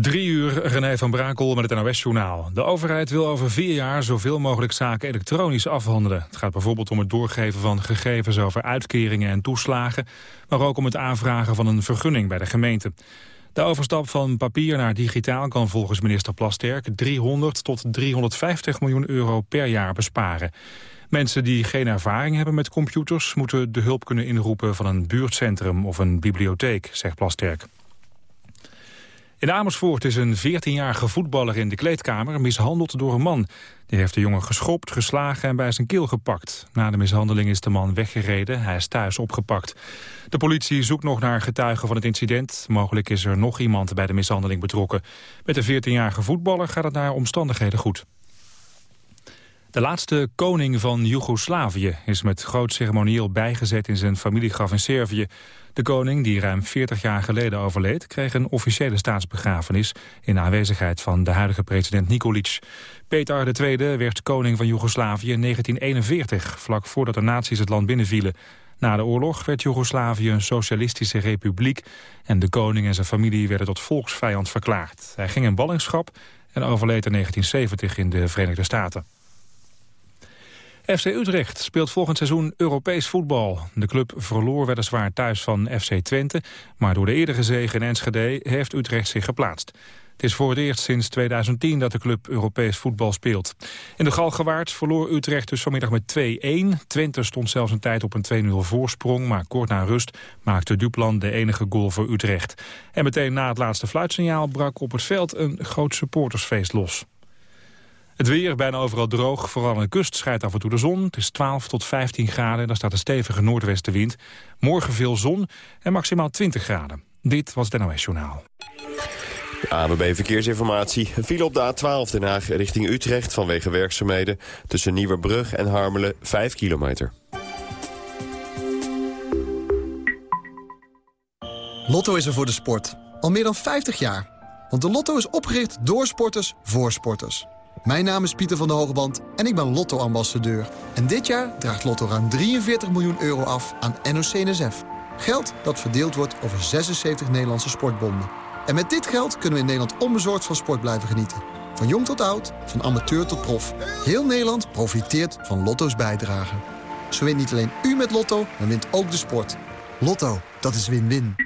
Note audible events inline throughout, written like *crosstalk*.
Drie uur, René van Brakel met het NOS-journaal. De overheid wil over vier jaar zoveel mogelijk zaken elektronisch afhandelen. Het gaat bijvoorbeeld om het doorgeven van gegevens over uitkeringen en toeslagen... maar ook om het aanvragen van een vergunning bij de gemeente. De overstap van papier naar digitaal kan volgens minister Plasterk... 300 tot 350 miljoen euro per jaar besparen. Mensen die geen ervaring hebben met computers... moeten de hulp kunnen inroepen van een buurtcentrum of een bibliotheek, zegt Plasterk. In Amersfoort is een 14-jarige voetballer in de kleedkamer mishandeld door een man. Die heeft de jongen geschopt, geslagen en bij zijn keel gepakt. Na de mishandeling is de man weggereden. Hij is thuis opgepakt. De politie zoekt nog naar getuigen van het incident. Mogelijk is er nog iemand bij de mishandeling betrokken. Met de 14-jarige voetballer gaat het naar omstandigheden goed. De laatste koning van Joegoslavië is met groot ceremonieel bijgezet in zijn familiegraf in Servië. De koning, die ruim 40 jaar geleden overleed, kreeg een officiële staatsbegrafenis in aanwezigheid van de huidige president Nikolic. Petar II werd koning van Joegoslavië in 1941, vlak voordat de nazi's het land binnenvielen. Na de oorlog werd Joegoslavië een socialistische republiek en de koning en zijn familie werden tot volksvijand verklaard. Hij ging in ballingschap en overleed in 1970 in de Verenigde Staten. FC Utrecht speelt volgend seizoen Europees voetbal. De club verloor weliswaar thuis van FC Twente... maar door de eerdere zege in Enschede heeft Utrecht zich geplaatst. Het is voor het eerst sinds 2010 dat de club Europees voetbal speelt. In de Galgenwaard verloor Utrecht dus vanmiddag met 2-1. Twente stond zelfs een tijd op een 2-0 voorsprong... maar kort na rust maakte Duplan de enige goal voor Utrecht. En meteen na het laatste fluitsignaal brak op het veld een groot supportersfeest los. Het weer bijna overal droog, vooral aan de kust schijnt af en toe de zon. Het is 12 tot 15 graden en daar staat een stevige noordwestenwind. Morgen veel zon en maximaal 20 graden. Dit was het NOS Journaal. ABB Verkeersinformatie. Een file op de A12 Den Haag richting Utrecht vanwege werkzaamheden... tussen Nieuwerbrug en Harmelen 5 kilometer. Lotto is er voor de sport. Al meer dan 50 jaar. Want de Lotto is opgericht door sporters voor sporters. Mijn naam is Pieter van der Hogeband en ik ben Lotto-ambassadeur. En dit jaar draagt Lotto ruim 43 miljoen euro af aan NOC-NSF. Geld dat verdeeld wordt over 76 Nederlandse sportbonden. En met dit geld kunnen we in Nederland onbezorgd van sport blijven genieten. Van jong tot oud, van amateur tot prof. Heel Nederland profiteert van Lotto's bijdrage. Zo wint niet alleen u met Lotto, maar wint ook de sport. Lotto, dat is win-win.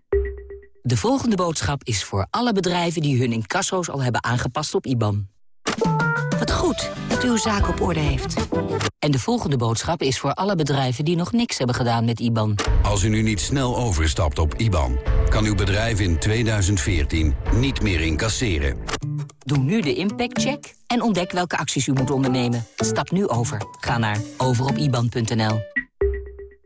De volgende boodschap is voor alle bedrijven die hun incasso's al hebben aangepast op IBAN. Wat goed dat u uw zaak op orde heeft. En de volgende boodschap is voor alle bedrijven die nog niks hebben gedaan met IBAN. Als u nu niet snel overstapt op IBAN, kan uw bedrijf in 2014 niet meer incasseren. Doe nu de impactcheck en ontdek welke acties u moet ondernemen. Stap nu over. Ga naar overopiban.nl.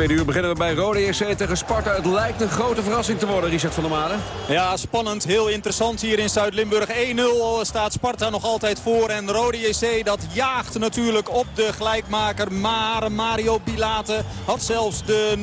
Tweede uur beginnen we bij Rode EC tegen Sparta. Het lijkt een grote verrassing te worden, Richard van der Made. Ja, spannend. Heel interessant hier in Zuid-Limburg. 1-0 staat Sparta nog altijd voor. En Rode JC dat jaagt natuurlijk op de gelijkmaker. Maar Mario Pilate had zelfs de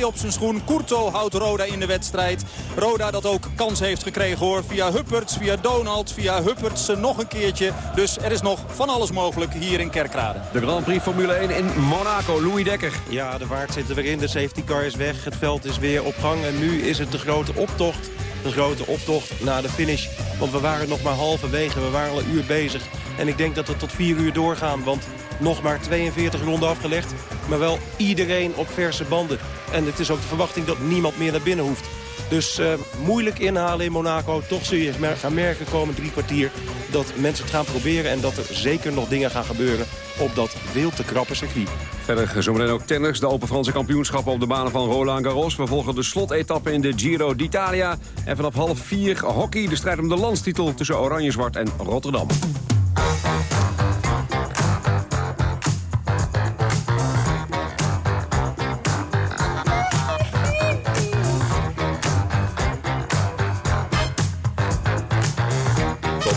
0-2 op zijn schoen. Kurto houdt Roda in de wedstrijd. Roda dat ook kans heeft gekregen hoor. Via Hupperts, via Donald, via Hupperts nog een keertje. Dus er is nog van alles mogelijk hier in Kerkrade. De Grand Prix Formule 1 in Monaco. Louis Dekker. Ja, de waard zit er weer in. De safety car is weg. Het veld is weer op gang. En nu is het de grote optocht. De grote optocht naar de finish. Want we waren nog maar halverwege. We waren al een uur bezig. En ik denk dat we tot vier uur doorgaan. Want nog maar 42 ronden afgelegd. Maar wel iedereen op verse banden. En het is ook de verwachting dat niemand meer naar binnen hoeft. Dus uh, moeilijk inhalen in Monaco. Toch zul je gaan merken komend drie kwartier dat mensen het gaan proberen... en dat er zeker nog dingen gaan gebeuren op dat veel te krappe circuit. Verder zometeen ook tennis. De Open Franse kampioenschappen op de banen van Roland Garros. We volgen de slotetappe in de Giro d'Italia. En vanaf half vier hockey, de strijd om de landstitel tussen Oranje-Zwart en Rotterdam.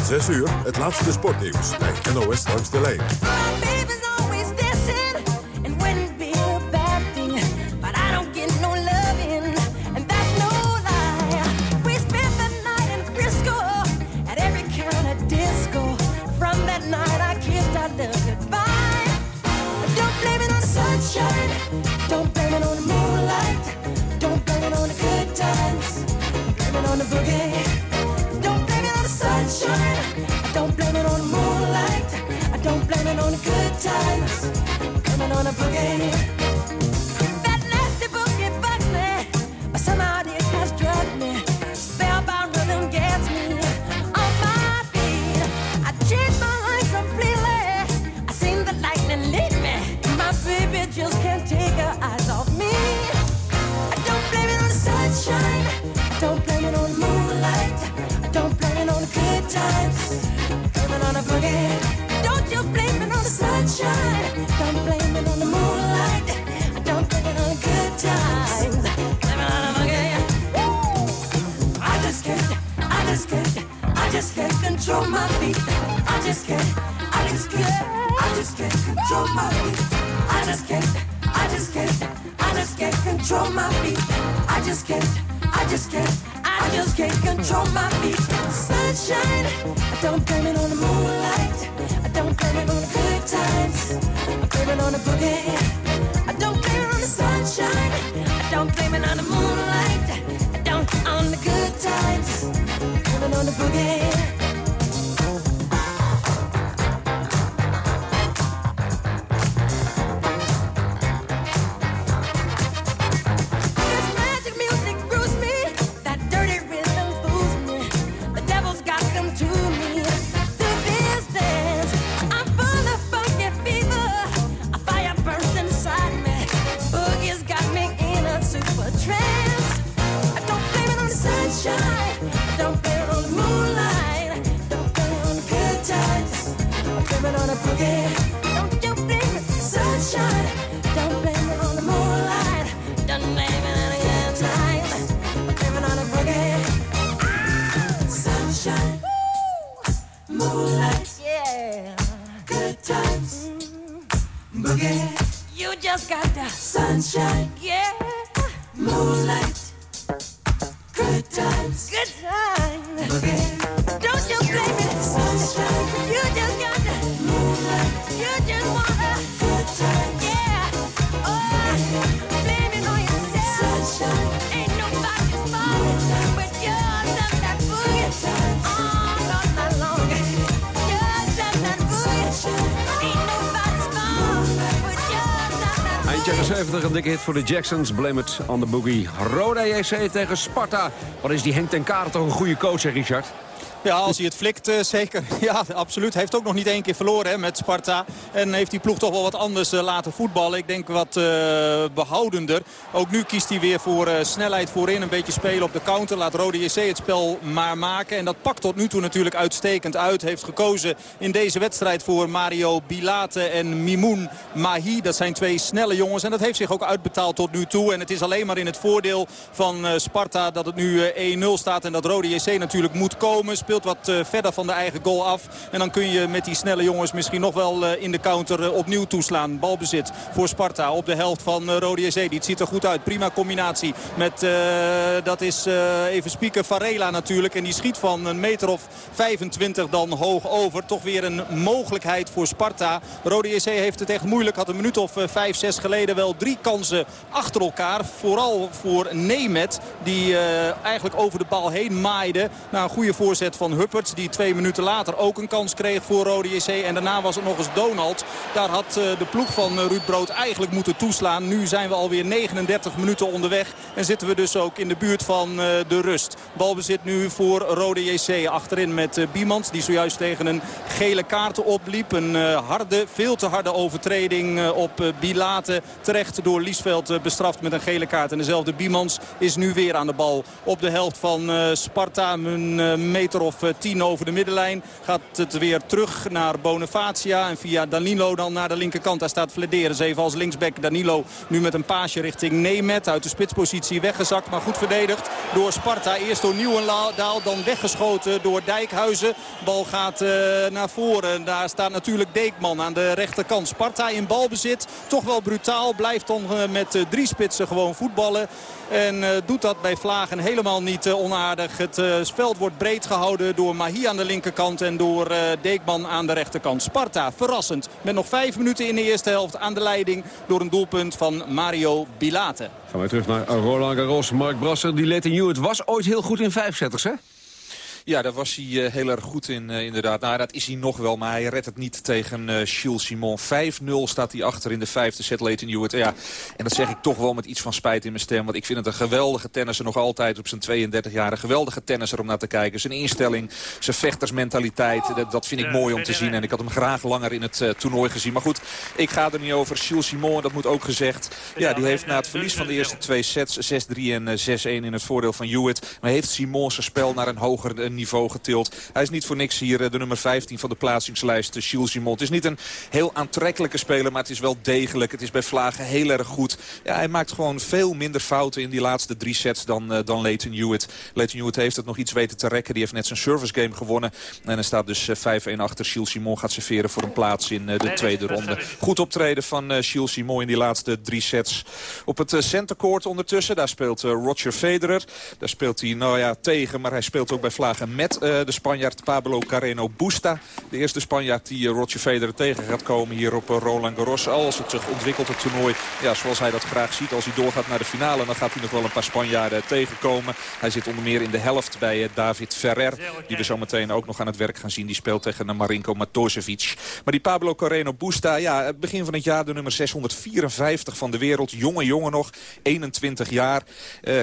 6 uur, het laatste sportnieuws bij NOS langs de lijn. Don't blame it on the moonlight. Don't blame it on the good times. Blame it on the boogie. Good times. Blame it on the boogie. Control my feet. I just can't. I just can't. I just can't control my feet. I just can't. I just can't. I just can't control my feet. I just can't. I just can't. I just can't control my feet. Sunshine. I don't blame it on the moonlight. I don't blame it on the good times. I blame it on the boogie. I don't You blame it. Sunshine, don't blame it on the moonlight. Don't blame it on the good times. I'm living on a boogie. Ah! Sunshine, moonlight, good times, mm-hmm. boogie. You just got the sunshine, yeah, moonlight, 70 een dikke hit voor de Jacksons. Blame it on the boogie. Roda JC tegen Sparta. Wat is die Henk ten Kade toch een goede coach, hè, Richard? Ja, als hij het flikt, eh, zeker. *laughs* Ja, absoluut. Hij heeft ook nog niet één keer verloren hè, met Sparta. En heeft die ploeg toch wel wat anders eh, laten voetballen. Ik denk wat eh, behoudender. Ook nu kiest hij weer voor snelheid voorin. Een beetje spelen op de counter. Laat Rode JC het spel maar maken. En dat pakt tot nu toe natuurlijk uitstekend uit. Heeft gekozen in deze wedstrijd voor Mario Bilate en Mimoun Mahi. Dat zijn twee snelle jongens. En dat heeft zich ook uitbetaald tot nu toe. En het is alleen maar in het voordeel van Sparta dat het nu eh, 1-0 staat. En dat Rode JC natuurlijk moet komen. Wat eh, verder van de eigen goal af. En dan kun je met die snelle jongens misschien nog wel eh, in de counter eh, opnieuw toeslaan. Balbezit voor Sparta op de helft van eh, Rode JC. Die ziet er goed uit. Prima combinatie met, dat is even spieken, Varela natuurlijk. En die schiet van een meter of 25 dan hoog over. Toch weer een mogelijkheid voor Sparta. Rode JC heeft het echt moeilijk. Had een minuut of 5, 6 geleden wel drie kansen achter elkaar. Vooral voor Nemet. Die eigenlijk over de bal heen maaide. Na een goede voorzet voorzet van Hupperts. Die twee minuten later ook een kans kreeg voor Rode JC. En daarna was het nog eens Donald. Daar had de ploeg van Ruud Brood eigenlijk moeten toeslaan. Nu zijn we alweer 39 minuten onderweg. En zitten we dus ook in de buurt van de rust. Balbezit nu voor Rode JC. Achterin met Biemans die zojuist tegen een gele kaart opliep. Een harde, veel te harde overtreding op Bilate. Terecht door Liesveld bestraft met een gele kaart. En dezelfde Biemans is nu weer aan de bal op de helft van Sparta. Een meter of tien over de middenlijn. Gaat het weer terug naar Bonifacia. En via Danilo dan naar de linkerkant. Daar staat Vlederen even als linksback. Danilo nu met een paasje richting Nemet. Uit de spitspositie weggezakt. Maar goed verdedigd door Sparta. Eerst door Nieuwendaal. Dan weggeschoten door Dijkhuizen. Bal gaat uh, naar voren. Daar staat natuurlijk Deekman aan de rechterkant. Sparta in balbezit. Toch wel brutaal. Blijft dan uh, met drie spitsen gewoon voetballen. En doet dat bij Vlagen helemaal niet onaardig. Het veld wordt breed gehouden door Mahi aan de linkerkant en door Deekman aan de rechterkant. Sparta verrassend met nog vijf minuten in de eerste helft aan de leiding door een doelpunt van Mario Bilate. Gaan we terug naar Roland Garros. Mark Brasser, die Letty Hewitt was ooit heel goed in vijfzetters, hè? Ja, daar was hij uh, heel erg goed in uh, inderdaad. Nou, dat is hij nog wel, maar hij redt het niet tegen uh, Gilles Simon. 5-0 staat hij achter in de vijfde set, Leighton Hewitt. Ja, en dat zeg ik toch wel met iets van spijt in mijn stem. Want ik vind het een geweldige tennisser, nog altijd op zijn 32 jaar. Een geweldige tennisser om naar te kijken. Zijn instelling, zijn vechtersmentaliteit, dat, dat vind ik mooi om te zien. En ik had hem graag langer in het toernooi gezien. Maar goed, ik ga er niet over. Gilles Simon, dat moet ook gezegd. Ja, die heeft na het verlies van de eerste twee sets, 6-3 en 6-1 in het voordeel van Hewitt. Maar heeft Simon zijn spel naar een hoger niveau getild. Hij is niet voor niks hier de nummer 15 van de plaatsingslijst, Gilles Simon. Het is niet een heel aantrekkelijke speler, maar het is wel degelijk. Het is bij Vlagen heel erg goed. Ja, hij maakt gewoon veel minder fouten in die laatste drie sets dan, uh, dan Leighton Hewitt. Leighton Hewitt heeft het nog iets weten te rekken. Die heeft net zijn service game gewonnen. En er staat dus 5-1 achter. Gilles Simon gaat serveren voor een plaats in de tweede ronde. Goed optreden van Gilles Simon in die laatste drie sets. Op het centercourt ondertussen, daar speelt Roger Federer. Daar speelt hij, nou ja, tegen, maar hij speelt ook bij Vlagen met uh, de Spanjaard Pablo Carreno Busta. De eerste Spanjaard die uh, Roger Federer tegen gaat komen hier op uh, Roland Garros. Als het zich ontwikkelt, het toernooi, ja, zoals hij dat graag ziet. Als hij doorgaat naar de finale, dan gaat hij nog wel een paar Spanjaarden tegenkomen. Hij zit onder meer in de helft bij David Ferrer. Die we zo meteen ook nog aan het werk gaan zien. Die speelt tegen Marinko Matosevic. Maar die Pablo Carreno Busta, ja, begin van het jaar de nummer 654 van de wereld. Jonge jongen nog, 21 jaar.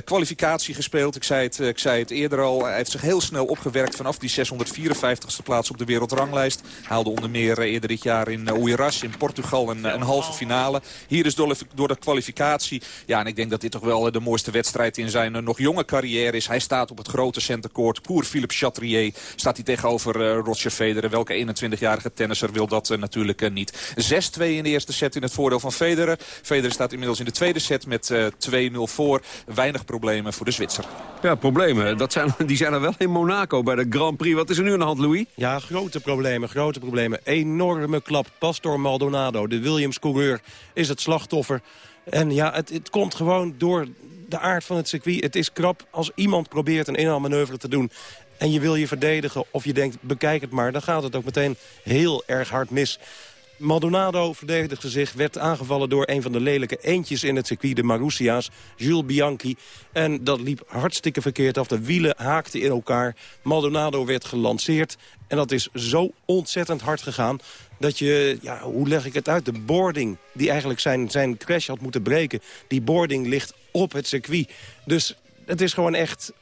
kwalificatie gespeeld, ik zei, het, ik zei het eerder al. Hij heeft zich heel snel opgewerkt vanaf die 654ste plaats op de wereldranglijst. Haalde onder meer eerder dit jaar in Oeiras in Portugal een, een halve finale. Hier is door, door de kwalificatie. Ja, en ik denk dat dit toch wel de mooiste wedstrijd in zijn nog jonge carrière is. Hij staat op het grote centercourt. Koer Philippe Chatrier staat hij tegenover uh, Roger Federer. Welke 21-jarige tennisser wil dat uh, natuurlijk uh, niet. 6-2 in de eerste set in het voordeel van Federer. Federer staat inmiddels in de tweede set met 2-0 voor. Weinig problemen voor de Zwitser. Ja, problemen. Dat zijn, *laughs* die zijn er wel in Bij de Grand Prix. Wat is er nu aan de hand, Louis? Ja, grote problemen, grote problemen. Enorme klap. Pastor Maldonado, de Williams-coureur, is het slachtoffer. En ja, het, het komt gewoon door de aard van het circuit. Het is krap als iemand probeert een inhaalmanoeuvre te doen en je wil je verdedigen of je denkt bekijk het maar... dan gaat het ook meteen heel erg hard mis. Maldonado verdedigde zich, werd aangevallen door een van de lelijke eentjes in het circuit, de Marussia's, Jules Bianchi. En dat liep hartstikke verkeerd af. De wielen haakten in elkaar. Maldonado werd gelanceerd. En dat is zo ontzettend hard gegaan dat je, ja, hoe leg ik het uit, de boarding die eigenlijk zijn, zijn crash had moeten breken, die boarding ligt op het circuit. Dus het is gewoon echt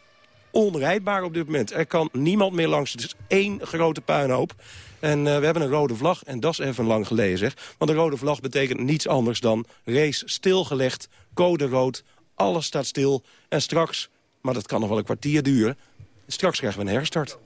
onrijdbaar op dit moment. Er kan niemand meer langs. Het is één grote puinhoop. En uh, we hebben een rode vlag, en dat is even lang geleden zeg. Want een rode vlag betekent niets anders dan race stilgelegd, code rood, alles staat stil. En straks, maar dat kan nog wel een kwartier duren, straks krijgen we een herstart.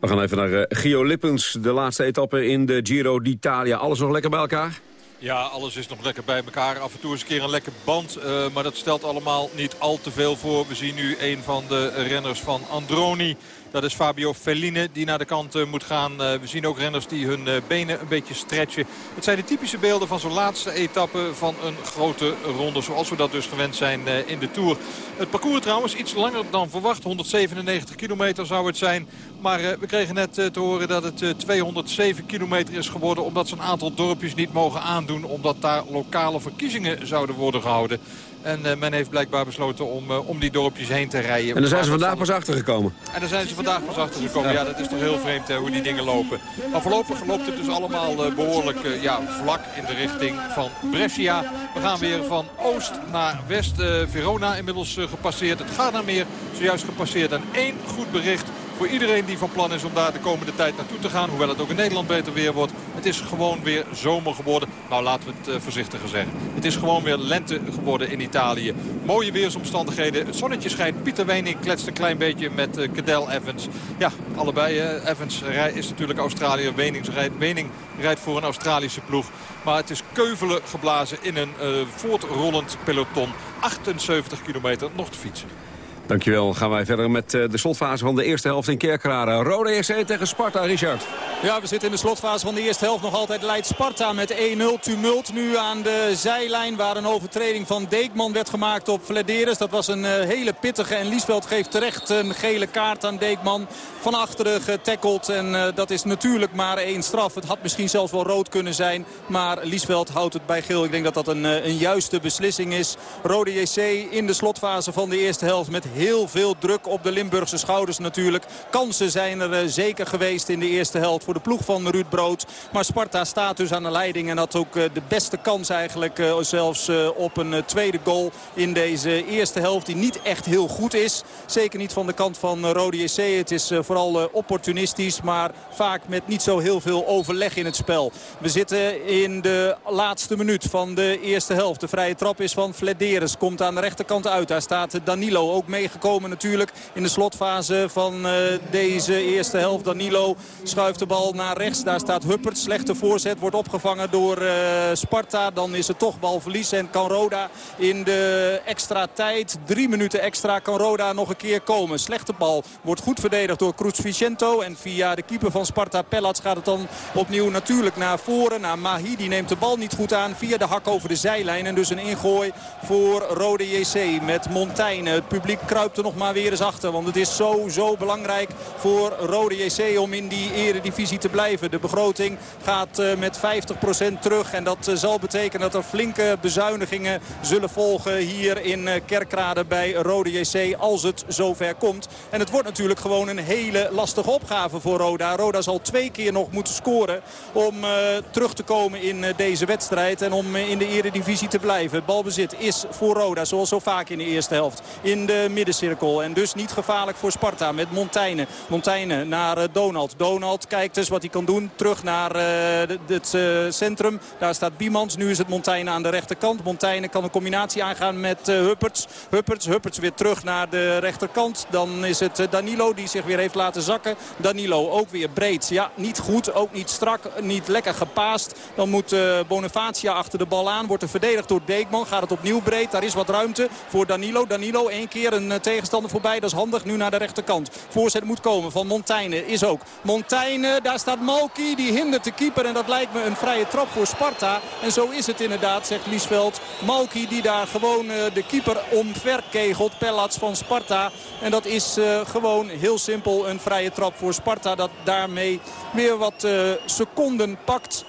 We gaan even naar uh, Gio Lippens, de laatste etappe in de Giro d'Italia. Alles nog lekker bij elkaar? Ja, alles is nog lekker bij elkaar. Af en toe eens een keer een lekker band. Uh, maar dat stelt allemaal niet al te veel voor. We zien nu een van de renners van Androni. Dat is Fabio Felline die naar de kant uh, moet gaan. Uh, we zien ook renners die hun uh, benen een beetje stretchen. Het zijn de typische beelden van zo'n laatste etappe van een grote ronde. Zoals we dat dus gewend zijn in de Tour. Het parcours trouwens iets langer dan verwacht. 197 kilometer zou het zijn. Maar we kregen net te horen dat het 207 kilometer is geworden. Omdat ze een aantal dorpjes niet mogen aandoen. Omdat daar lokale verkiezingen zouden worden gehouden. En eh, men heeft blijkbaar besloten om, eh, om die dorpjes heen te rijden. En daar zijn ze vandaag pas achtergekomen. en daar zijn ze vandaag pas achter gekomen. Ja, dat is toch heel vreemd hè, hoe die dingen lopen. Maar voorlopig loopt het dus allemaal eh, behoorlijk eh, ja, vlak in de richting van Brescia. We gaan weer van oost naar west. Eh, Verona inmiddels eh, gepasseerd. Het gaat naar meer zojuist gepasseerd. En één goed bericht voor iedereen die van plan is om daar de komende tijd naartoe te gaan. Hoewel het ook in Nederland beter weer wordt. Het is gewoon weer zomer geworden. Nou, laten we het eh, voorzichtiger zeggen. Het is gewoon weer lente geworden in Italië. Mooie weersomstandigheden. Het zonnetje schijnt. Pieter Wening kletst een klein beetje met eh, Cadel Evans. Ja, allebei. eh, Evans is natuurlijk Australiër. Wening rijdt, rijdt voor een Australische ploeg. Maar het is keuvelen geblazen in een eh, voortrollend peloton. 78 kilometer nog te fietsen. Dankjewel. Gaan wij verder met eh, de slotfase van de eerste helft in Kerkrade. Rode EC tegen Sparta, Richard. Ja, we zitten in de slotfase van de eerste helft. Nog altijd leidt Sparta met 1-0. Tumult nu aan de zijlijn waar een overtreding van Deekman werd gemaakt op Flederis. Dat was een eh, hele pittige en Liesveld geeft terecht een gele kaart aan Deekman. Van achteren getackled en eh, dat is natuurlijk maar één straf. Het had misschien zelfs wel rood kunnen zijn. Maar Liesveld houdt het bij geel. Ik denk dat dat een, een juiste beslissing is. Rode JC in de slotfase van de eerste helft met heel veel druk op de Limburgse schouders natuurlijk. Kansen zijn er eh, zeker geweest in de eerste helft voor de ploeg van Ruud Brood. Maar Sparta staat dus aan de leiding en had ook eh, de beste kans eigenlijk eh, zelfs op een tweede goal in deze eerste helft. Die niet echt heel goed is. Zeker niet van de kant van Rode JC. Het is vooral opportunistisch, maar vaak met niet zo heel veel overleg in het spel. We zitten in de laatste minuut van de eerste helft. De vrije trap is van Flederis. Komt aan de rechterkant uit. Daar staat Danilo ook meegekomen natuurlijk in de slotfase van eh, deze eerste helft. Danilo schuift de bal naar rechts. Daar staat Huppert. Slechte voorzet. Wordt opgevangen door eh, Sparta. Dan is het toch balverlies. En kan Roda in de extra tijd, drie minuten extra, kan Roda nog een keer komen. Slechte bal. Wordt goed verdedigd door Cruz Vicento. En via de keeper van Sparta, Pellats, gaat het dan opnieuw natuurlijk naar voren. Naar Mahi. Die neemt de bal niet goed aan via de hak over de zijlijn. En dus een ingooi voor Rode JC met Montaigne. Het publiek kruipt er nog maar weer eens achter. Want het is zo, zo belangrijk voor Rode JC om in die eredivisie te blijven. De begroting gaat eh, met 50% terug. En dat eh, zal betekenen dat er flinke bezuinigingen zullen volgen hier in eh, Kerkrade bij Rode JC als het zover komt. En het wordt natuurlijk gewoon een hele lastige opgave voor Roda. Roda zal twee keer nog moeten scoren om terug te komen in deze wedstrijd. En om in de eredivisie te blijven. Balbezit is voor Roda zoals zo vaak in de eerste helft. In de middencirkel. En dus niet gevaarlijk voor Sparta met Montaigne. Montaigne naar eh, Donald. Donald kijkt dus wat hij kan doen. Terug naar eh, het eh, centrum. Daar staat Biemans. Nu is het Montaigne aan de rechterkant. Montaigne kan een combinatie aangaan met eh, Hupperts. Hupperts. Hupperts weer terug naar de rechterkant. Dan is het Danilo die zich weer heeft laten zakken. Danilo ook weer breed. Ja, niet goed. Ook niet strak. Niet lekker gepaast. Dan moet Bonifacia achter de bal aan. Wordt er verdedigd door Deekman. Gaat het opnieuw breed. Daar is wat ruimte voor Danilo. Danilo één keer een eh, tegenstander voorbij. Dat is handig. Nu naar de rechterkant. Voorzet moet komen van Montaigne. Is ook. Montaigne. Daar staat Malki. Die hindert de keeper. En dat lijkt me een vrije trap voor Sparta. En zo is het inderdaad, zegt Liesveld. Malki die daar gewoon eh, de keeper omver kegelt. Pellats van Sparta. En dat is eh, gewoon heel simpel een vrije trap voor Sparta. Dat daarmee weer wat seconden pakt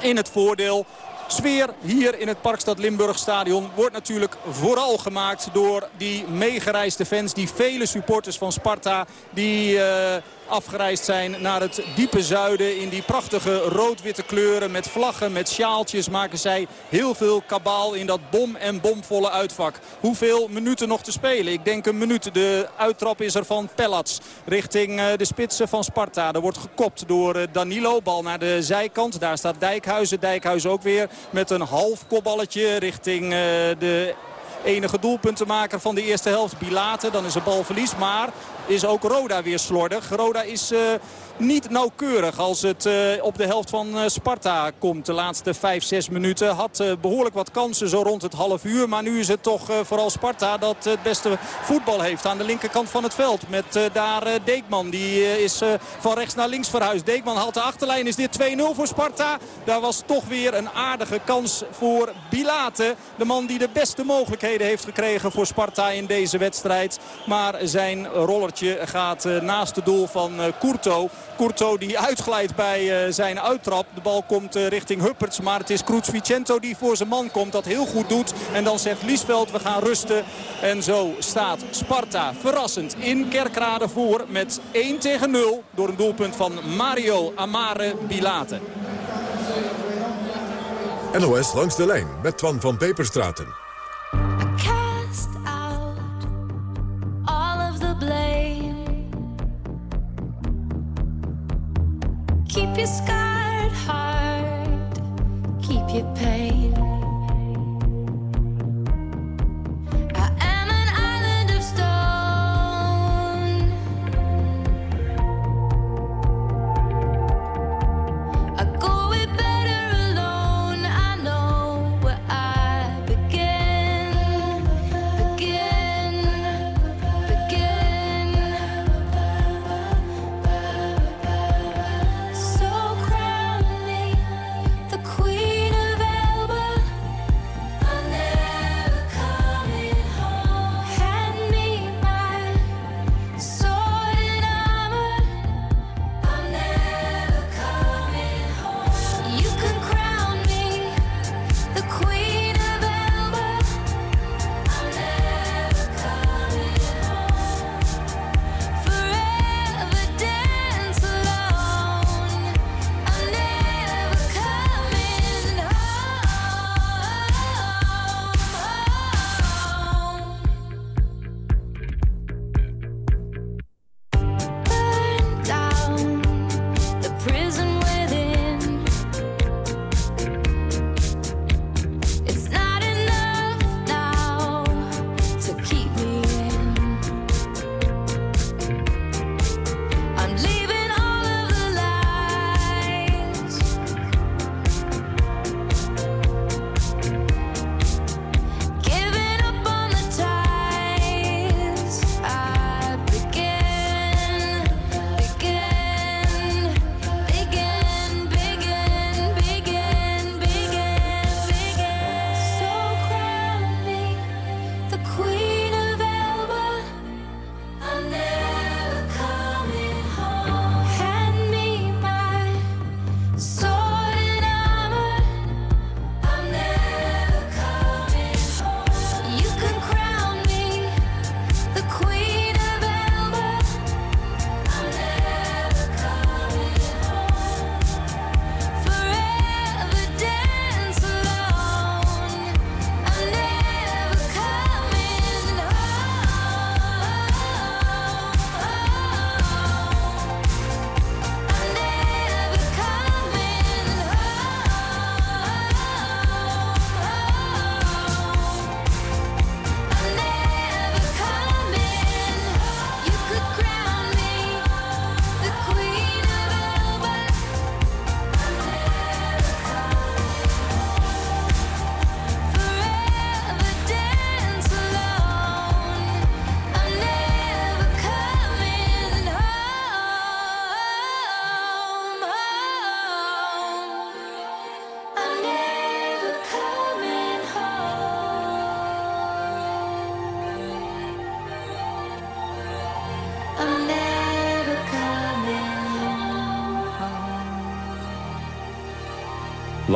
in het voordeel. Sfeer hier in het Parkstad Limburg stadion wordt natuurlijk vooral gemaakt door die meegereisde fans. Die vele supporters van Sparta die eh, afgereisd zijn naar het diepe zuiden. In die prachtige rood-witte kleuren met vlaggen, met sjaaltjes maken zij heel veel kabaal in dat bom- en bomvolle uitvak. Hoeveel minuten nog te spelen? Ik denk een minuut. De uittrap is er van Pellats richting eh, de spitsen van Sparta. Er wordt gekopt door eh, Danilo. Bal naar de zijkant. Daar staat Dijkhuizen. Dijkhuizen ook weer met een half kopballetje richting eh, de enige doelpuntenmaker van de eerste helft. Bilate, dan is er balverlies. Maar is ook Roda weer slordig. Roda is... eh, niet nauwkeurig als het eh, op de helft van eh, Sparta komt. De laatste 5, 6 minuten had eh, behoorlijk wat kansen zo rond het half uur. Maar nu is het toch vooral Sparta dat het beste voetbal heeft aan de linkerkant van het veld. Met daar Deekman. Die is van rechts naar links verhuisd. Deekman haalt de achterlijn. Is dit 2-0 voor Sparta? Daar was toch weer een aardige kans voor Bilate. De man die de beste mogelijkheden heeft gekregen voor Sparta in deze wedstrijd. Maar zijn rollertje gaat eh, naast het doel van Courto. Courto die uitglijdt bij uh, zijn uittrap. De bal komt richting Hupperts. Maar het is Cruz Vicento die voor zijn man komt. Dat heel goed doet. En dan zegt Liesveld we gaan rusten. En zo staat Sparta verrassend in Kerkrade voor met 1 tegen 0. Door een doelpunt van Mario Amare Bilate. NOS langs de lijn met Twan van Peperstraten. Keep your scarred heart, keep your pain.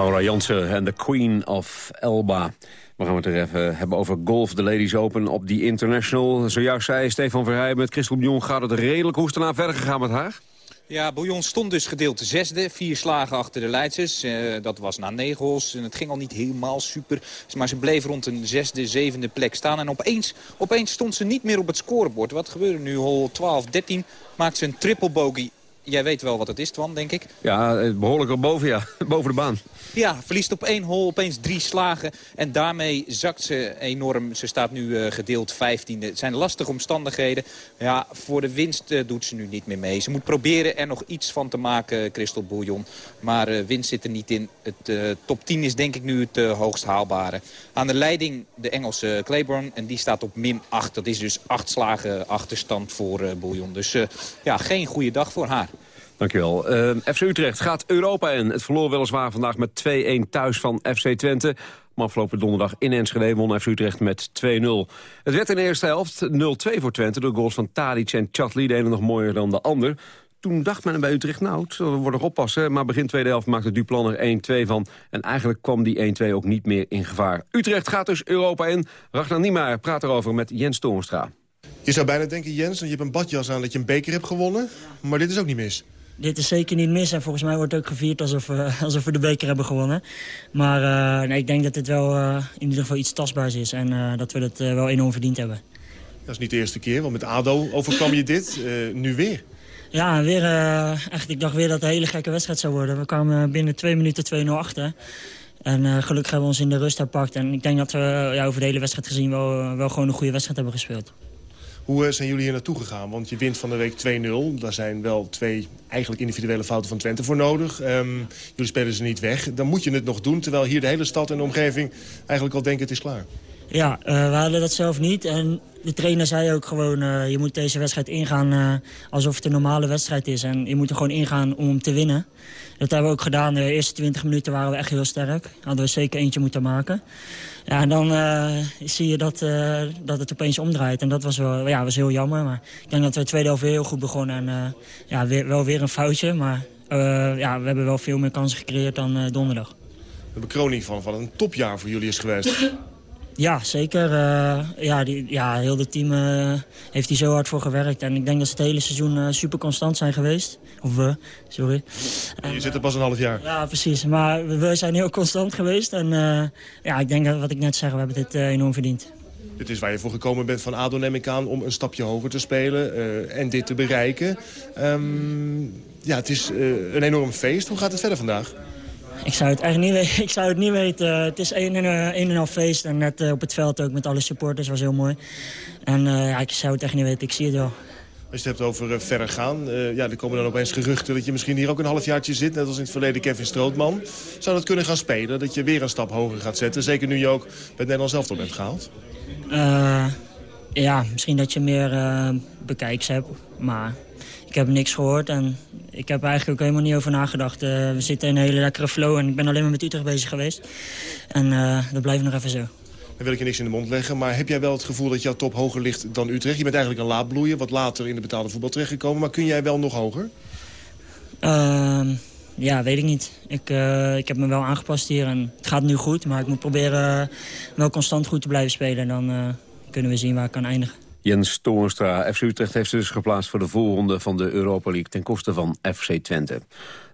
Laura Jansen en de Queen of Elba. We gaan het er even hebben over golf, de Ladies Open op die International. Zojuist zei Stefan Verheij met Christel Bjorn gaat het redelijk. Hoe is daarna verder gegaan met haar? Ja, Bouillon stond dus gedeeld zesde. Vier slagen achter de Leidsers. Eh, dat was na negen holes. En het ging al niet helemaal super. Maar ze bleef rond een zesde, zevende plek staan. En opeens, opeens stond ze niet meer op het scorebord. Wat gebeurde nu? Hole 12, 13 maakt ze een triple bogey. Jij weet wel wat het is, Twan, denk ik. Ja, eh, behoorlijk erboven, ja. *laughs* boven de baan. Ja, verliest op één hole opeens drie slagen. En daarmee zakt ze enorm. Ze staat nu eh, gedeeld vijftiende. Het zijn lastige omstandigheden. Ja, voor de winst eh, doet ze nu niet meer mee. Ze moet proberen er nog iets van te maken, Crystal Bouillon. Maar eh, winst zit er niet in. Het top 10 is denk ik nu het hoogst haalbare. Aan de leiding de Engelse Claiborne. En die staat op min 8. Dat is dus acht slagen achterstand voor Bouillon. Dus ja, geen goede dag voor haar. Dankjewel. Uh, FC Utrecht gaat Europa in. Het verloor weliswaar vandaag met 2-1 thuis van FC Twente. Maar afgelopen donderdag in Enschede won FC Utrecht met 2-0. Het werd in de eerste helft 0-2 voor Twente... door goals van Tadic en Chatli, de ene nog mooier dan de ander. Toen dacht men bij Utrecht, nou, zal worden oppassen. Maar begin tweede helft maakte Duplan er 1-2 van. En eigenlijk kwam die 1-2 ook niet meer in gevaar. Utrecht gaat dus Europa in. Ragnar Niemeyer praat erover met Jens Toornstra. Je zou bijna denken, Jens, je hebt een badjas aan dat je een beker hebt gewonnen. Maar dit is ook niet mis. Dit is zeker niet mis en volgens mij wordt het ook gevierd alsof, uh, *laughs* alsof we de beker hebben gewonnen. Maar uh, nee, ik denk dat dit wel uh, in ieder geval iets tastbaars is en dat we het wel enorm verdiend hebben. Dat is niet de eerste keer, want met ADO overkwam je dit. nu weer. Ja, weer, echt, ik dacht weer dat het een hele gekke wedstrijd zou worden. We kwamen binnen twee minuten 2-0 achter. En gelukkig hebben we ons in de rust herpakt. En ik denk dat we ja, over de hele wedstrijd gezien wel, wel gewoon een goede wedstrijd hebben gespeeld. Hoe zijn jullie hier naartoe gegaan? Want je wint van de week 2-0. Daar zijn wel twee eigenlijk individuele fouten van Twente voor nodig. Um, jullie spelen ze niet weg. Dan moet je het nog doen, terwijl hier de hele stad en de omgeving eigenlijk al denken het is klaar. Ja, uh, we hadden dat zelf niet. En de trainer zei ook gewoon, uh, je moet deze wedstrijd ingaan uh, alsof het een normale wedstrijd is. En je moet er gewoon ingaan om te winnen. Dat hebben we ook gedaan. De eerste 20 minuten waren we echt heel sterk. Hadden we zeker eentje moeten maken. Ja, en dan zie je dat, dat het opeens omdraait. En dat was wel ja, was heel jammer. Maar ik denk dat we de tweede helft weer heel goed begonnen. En ja, wel weer een foutje. Maar ja, we hebben wel veel meer kansen gecreëerd dan donderdag. De bekroning van wat een topjaar voor jullie is geweest. Ja, zeker. Uh, ja, die, ja, heel het team uh, heeft hier zo hard voor gewerkt. En ik denk dat ze het hele seizoen uh, super constant zijn geweest. Of we, sorry. En, je zit er pas een half jaar. Ja, precies. Maar we, we zijn heel constant geweest. En ja, ik denk dat wat ik net zeg, we hebben dit enorm verdiend. Dit is waar je voor gekomen bent van ADO, neem ik aan, om een stapje hoger te spelen en dit te bereiken. Um, ja, het is een enorm feest. Hoe gaat het verder vandaag? Ik zou het eigenlijk niet, weten. *laughs* ik zou het niet weten. Het is een en, een en half feest. En net uh, op het veld ook met alle supporters. was heel mooi. En uh, ja, ik zou het echt niet weten. Ik zie het wel. Als je het hebt over uh, verder gaan. ja, er komen dan opeens geruchten dat je misschien hier ook een halfjaartje zit. Net als in het verleden Kevin Strootman. Zou dat kunnen gaan spelen? Dat je weer een stap hoger gaat zetten? Zeker nu je ook bij het Nederlands elftal bent gehaald. ja, misschien dat je meer bekijks hebt. Maar ik heb niks gehoord en ik heb eigenlijk ook helemaal niet over nagedacht. Uh, we zitten in een hele lekkere flow en ik ben alleen maar met Utrecht bezig geweest. En uh, dat blijft nog even zo. Dan wil ik je niks in de mond leggen, maar heb jij wel het gevoel dat jouw top hoger ligt dan Utrecht? Je bent eigenlijk een laadbloeier, wat later in de betaalde voetbal terechtgekomen. Maar kun jij wel nog hoger? Uh, ja, weet ik niet. Ik, uh, ik heb me wel aangepast hier en het gaat nu goed. Maar ik moet proberen wel constant goed te blijven spelen. En dan kunnen we zien waar ik kan eindigen. Jens Toornstra. FC Utrecht heeft zich dus geplaatst voor de voorronde van de Europa League... ten koste van FC Twente.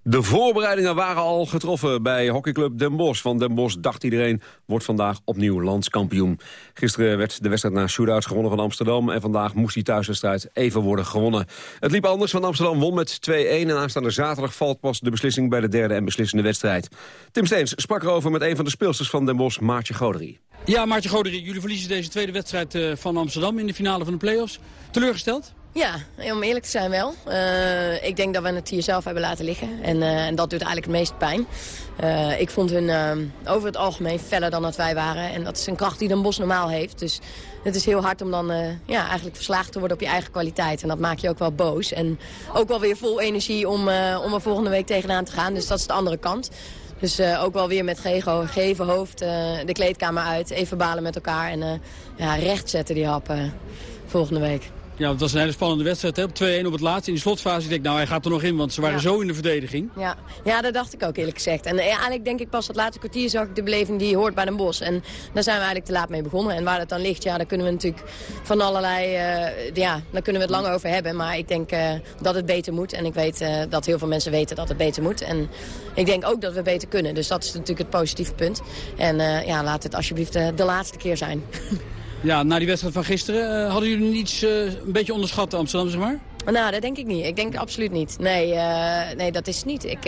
De voorbereidingen waren al getroffen bij hockeyclub Den Bosch. Van Den Bosch dacht iedereen, wordt vandaag opnieuw landskampioen. Gisteren werd de wedstrijd naar shootouts gewonnen van Amsterdam... en vandaag moest die thuiswedstrijd even worden gewonnen. Het liep anders, want Amsterdam won met 2-1... en aanstaande zaterdag valt pas de beslissing bij de derde en beslissende wedstrijd. Tim Steens sprak erover met een van de speelsters van Den Bosch, Maartje Goderie. Ja, Maartje Goderie, jullie verliezen deze tweede wedstrijd eh, van Amsterdam... in de finale van de play-offs. Teleurgesteld? Ja, om eerlijk te zijn wel. Uh, ik denk dat we het hier zelf hebben laten liggen. En, uh, en dat doet eigenlijk het meest pijn. Ik vond hun over het algemeen feller dan dat wij waren. En dat is een kracht die Den Bos normaal heeft. Dus het is heel hard om dan ja, eigenlijk verslagen te worden op je eigen kwaliteit. En dat maakt je ook wel boos. En ook wel weer vol energie om, om er volgende week tegenaan te gaan. Dus dat is de andere kant. Dus ook wel weer met gegeven hoofd de kleedkamer uit. Even balen met elkaar en ja, recht zetten die happen volgende week. Ja, het was een hele spannende wedstrijd. Hè? Op 2-1 op het laatst. In de slotfase denk ik, nou hij gaat er nog in, want ze waren zo in de verdediging. Ja. ja, dat dacht ik ook eerlijk gezegd. En eigenlijk denk ik pas dat laatste kwartier zag ik de beleving die hoort bij Den Bos. En daar zijn we eigenlijk te laat mee begonnen. En waar dat dan ligt, ja, daar kunnen we natuurlijk van allerlei, uh, ja, daar kunnen we het lang over hebben. Maar ik denk uh, dat het beter moet. En ik weet uh, dat heel veel mensen weten dat het beter moet. En ik denk ook dat we beter kunnen. Dus dat is natuurlijk het positieve punt. En ja, laat het alsjeblieft de laatste keer zijn. *laughs* Ja, na die wedstrijd van gisteren, uh, hadden jullie iets uh, een beetje onderschat Amsterdam, zeg maar? Nou, dat denk ik niet. Ik denk absoluut niet. Nee, uh, nee dat is niet. Ik,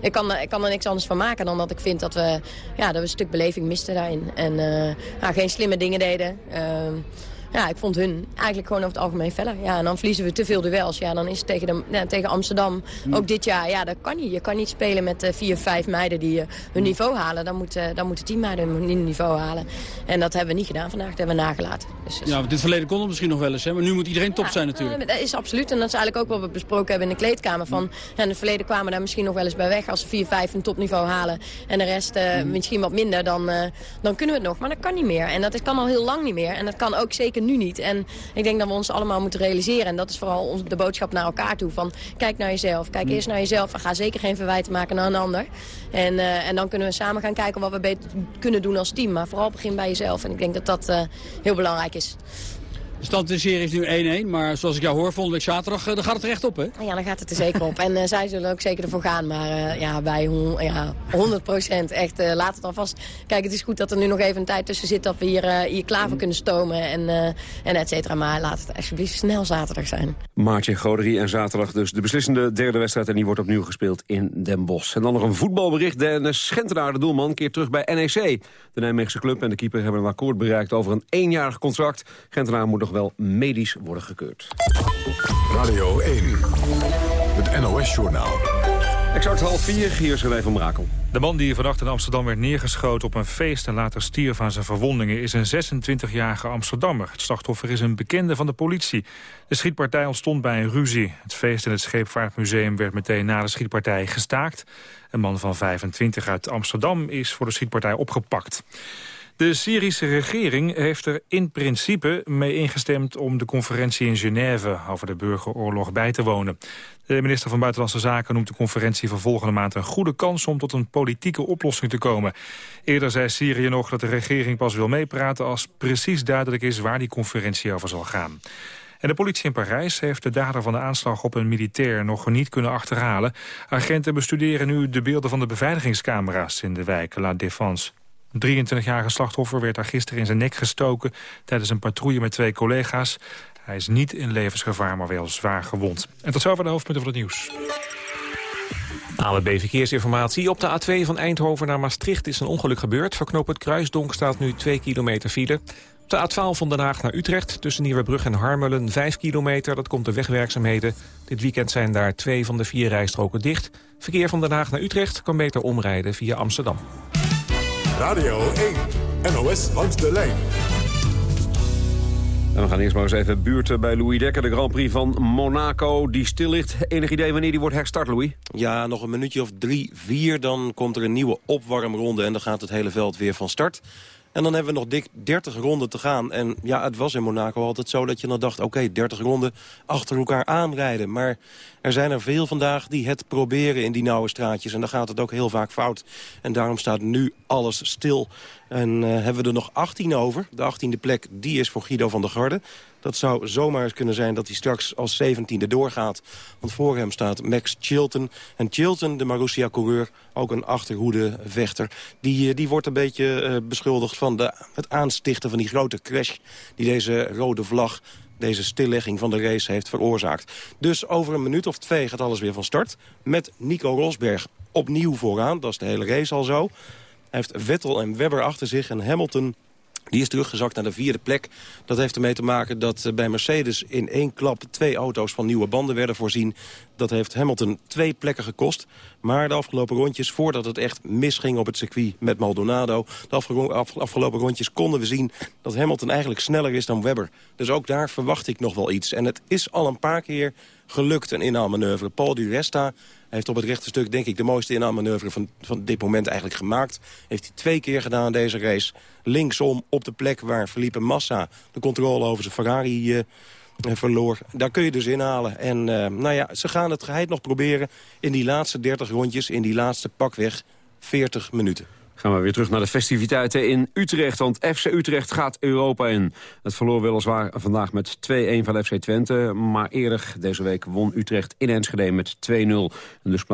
ik, kan, ik kan er niks anders van maken dan dat ik vind dat we, ja, dat we een stuk beleving misten daarin. En geen slimme dingen deden. Ja, ik vond hun eigenlijk gewoon over het algemeen feller. Ja, en dan verliezen we te veel duels. Ja, dan is het tegen, de, ja, tegen Amsterdam ook dit jaar. Ja, dat kan niet. Je kan niet spelen met uh, vier, vijf meiden die uh, hun niveau halen. Dan, moet, uh, dan moeten tien meiden hun niveau halen. En dat hebben we niet gedaan vandaag. Dat hebben we nagelaten. Dus, dus... Ja, dit verleden kon het misschien nog wel eens. Hè? Maar nu moet iedereen top ja, zijn natuurlijk. dat is absoluut. En dat is eigenlijk ook wat we besproken hebben in de kleedkamer. Van, ja, in het verleden kwamen we daar misschien nog wel eens bij weg. Als ze vier, vijf een topniveau halen. En de rest mm. misschien wat minder. Dan, dan kunnen we het nog. Maar dat kan niet meer. En dat kan al heel lang niet meer. En dat kan ook zeker nu niet. En ik denk dat we ons allemaal moeten realiseren. En dat is vooral de boodschap naar elkaar toe. Van kijk naar jezelf. Kijk eerst naar jezelf. En ga zeker geen verwijten maken naar een ander. En, uh, en dan kunnen we samen gaan kijken wat we beter kunnen doen als team. Maar vooral begin bij jezelf. En ik denk dat dat uh, heel belangrijk is. De stand in de serie is nu 1-1, maar zoals ik jou hoor, volgende week zaterdag, uh, dan gaat het recht op, hè? Ja, dan gaat het er zeker op. en uh, zij zullen ook zeker ervoor gaan, maar uh, ja, bij ja, 100 procent. Echt, laat het alvast. Kijk, het is goed dat er nu nog even een tijd tussen zit dat we hier, hier klaar voor kunnen stomen en, en et cetera. Maar laat het alsjeblieft snel zaterdag zijn. Maartje Goderie en zaterdag dus de beslissende derde wedstrijd en die wordt opnieuw gespeeld in Den Bosch. En dan nog een voetbalbericht. Dennis Schentenaar, de doelman, keert terug bij NEC. De Nijmeegse club en de keeper hebben een akkoord bereikt over een eenjarig contract. Gentenaar moet nog wel medisch worden gekeurd. Radio 1, het NOS-journaal. Exact half vier, hier is René van Brakel. De man die vannacht in Amsterdam werd neergeschoten op een feest... en later stierf aan zijn verwondingen, is een 26-jarige Amsterdammer. Het slachtoffer is een bekende van de politie. De schietpartij ontstond bij een ruzie. Het feest in het Scheepvaartmuseum werd meteen na de schietpartij gestaakt. Een man van 25 uit Amsterdam is voor de schietpartij opgepakt. De Syrische regering heeft er in principe mee ingestemd om de conferentie in Genève over de burgeroorlog bij te wonen. De minister van Buitenlandse Zaken noemt de conferentie van volgende maand een goede kans om tot een politieke oplossing te komen. Eerder zei Syrië nog dat de regering pas wil meepraten als precies duidelijk is waar die conferentie over zal gaan. En de politie in Parijs heeft de dader van de aanslag op een militair nog niet kunnen achterhalen. Agenten bestuderen nu de beelden van de beveiligingscamera's in de wijk La Défense. Een 23-jarige slachtoffer werd daar gisteren in zijn nek gestoken... tijdens een patrouille met twee collega's. Hij is niet in levensgevaar, maar wel zwaar gewond. En tot zover de hoofdpunten van het nieuws. ANWB Verkeersinformatie. Op de A2 van Eindhoven naar Maastricht is een ongeluk gebeurd. Voor knoop het Kruisdonk staat nu 2 kilometer file. Op de A12 van Den Haag naar Utrecht tussen Nieuwebrug en Harmelen 5 kilometer. Dat komt de wegwerkzaamheden. Dit weekend zijn daar twee van de vier rijstroken dicht. Verkeer van Den Haag naar Utrecht kan beter omrijden via Amsterdam. Radio 1, NOS langs de lijn. En we gaan eerst maar eens even buurten bij Louis Dekker, de Grand Prix van Monaco. Die stil ligt. Enig idee wanneer die wordt herstart, Louis? Ja, nog een minuutje of drie, vier. Dan komt er een nieuwe opwarmronde en dan gaat het hele veld weer van start. En dan hebben we nog dik 30 ronden te gaan. En ja, het was in Monaco altijd zo dat je dan dacht... oké, 30 ronden achter elkaar aanrijden. Maar er zijn er veel vandaag die het proberen in die nauwe straatjes. En dan gaat het ook heel vaak fout. En daarom staat nu alles stil. En uh, hebben we er nog 18 over. De 18e plek, die is voor Guido van der Garde. Dat zou zomaar kunnen zijn dat hij straks als 17e doorgaat. Want voor hem staat Max Chilton. En Chilton, de Marussia-coureur, ook een achterhoede vechter... die, eh, die wordt een beetje uh, beschuldigd van de, het aanstichten van die grote crash... die deze rode vlag deze stillegging van de race heeft veroorzaakt. Dus over een minuut of twee gaat alles weer van start. Met Nico Rosberg opnieuw vooraan. Dat is de hele race al zo. Hij heeft Vettel en Webber achter zich en Hamilton die is teruggezakt naar de vierde plek. Dat heeft ermee te maken dat eh, bij Mercedes in één klap twee auto's van nieuwe banden werden voorzien. Dat heeft Hamilton twee plekken gekost. Maar de afgelopen rondjes, voordat het echt misging op het circuit met Maldonado... de afgelopen rondjes konden we zien dat Hamilton eigenlijk sneller is dan Webber. Dus ook daar verwacht ik nog wel iets. En het is al een paar keer gelukt, een inhaalmanoeuvre. Paul Di Resta heeft op het rechte stuk denk ik de mooiste inhaalmanoeuvre van, van dit moment eigenlijk gemaakt. Heeft hij twee keer gedaan deze race. Linksom op de plek waar Felipe Massa de controle over zijn Ferrari... Uh, verloor. Daar kun je dus inhalen. En uh, nou ja, ze gaan het geheid nog proberen in die laatste 30 rondjes... in die laatste pakweg 40 minuten. Gaan we weer terug naar de festiviteiten in Utrecht. Want FC Utrecht gaat Europa in. Het verloor weliswaar vandaag met 2-1 van FC Twente. Maar eerder deze week won Utrecht in Enschede met 2-0. En dus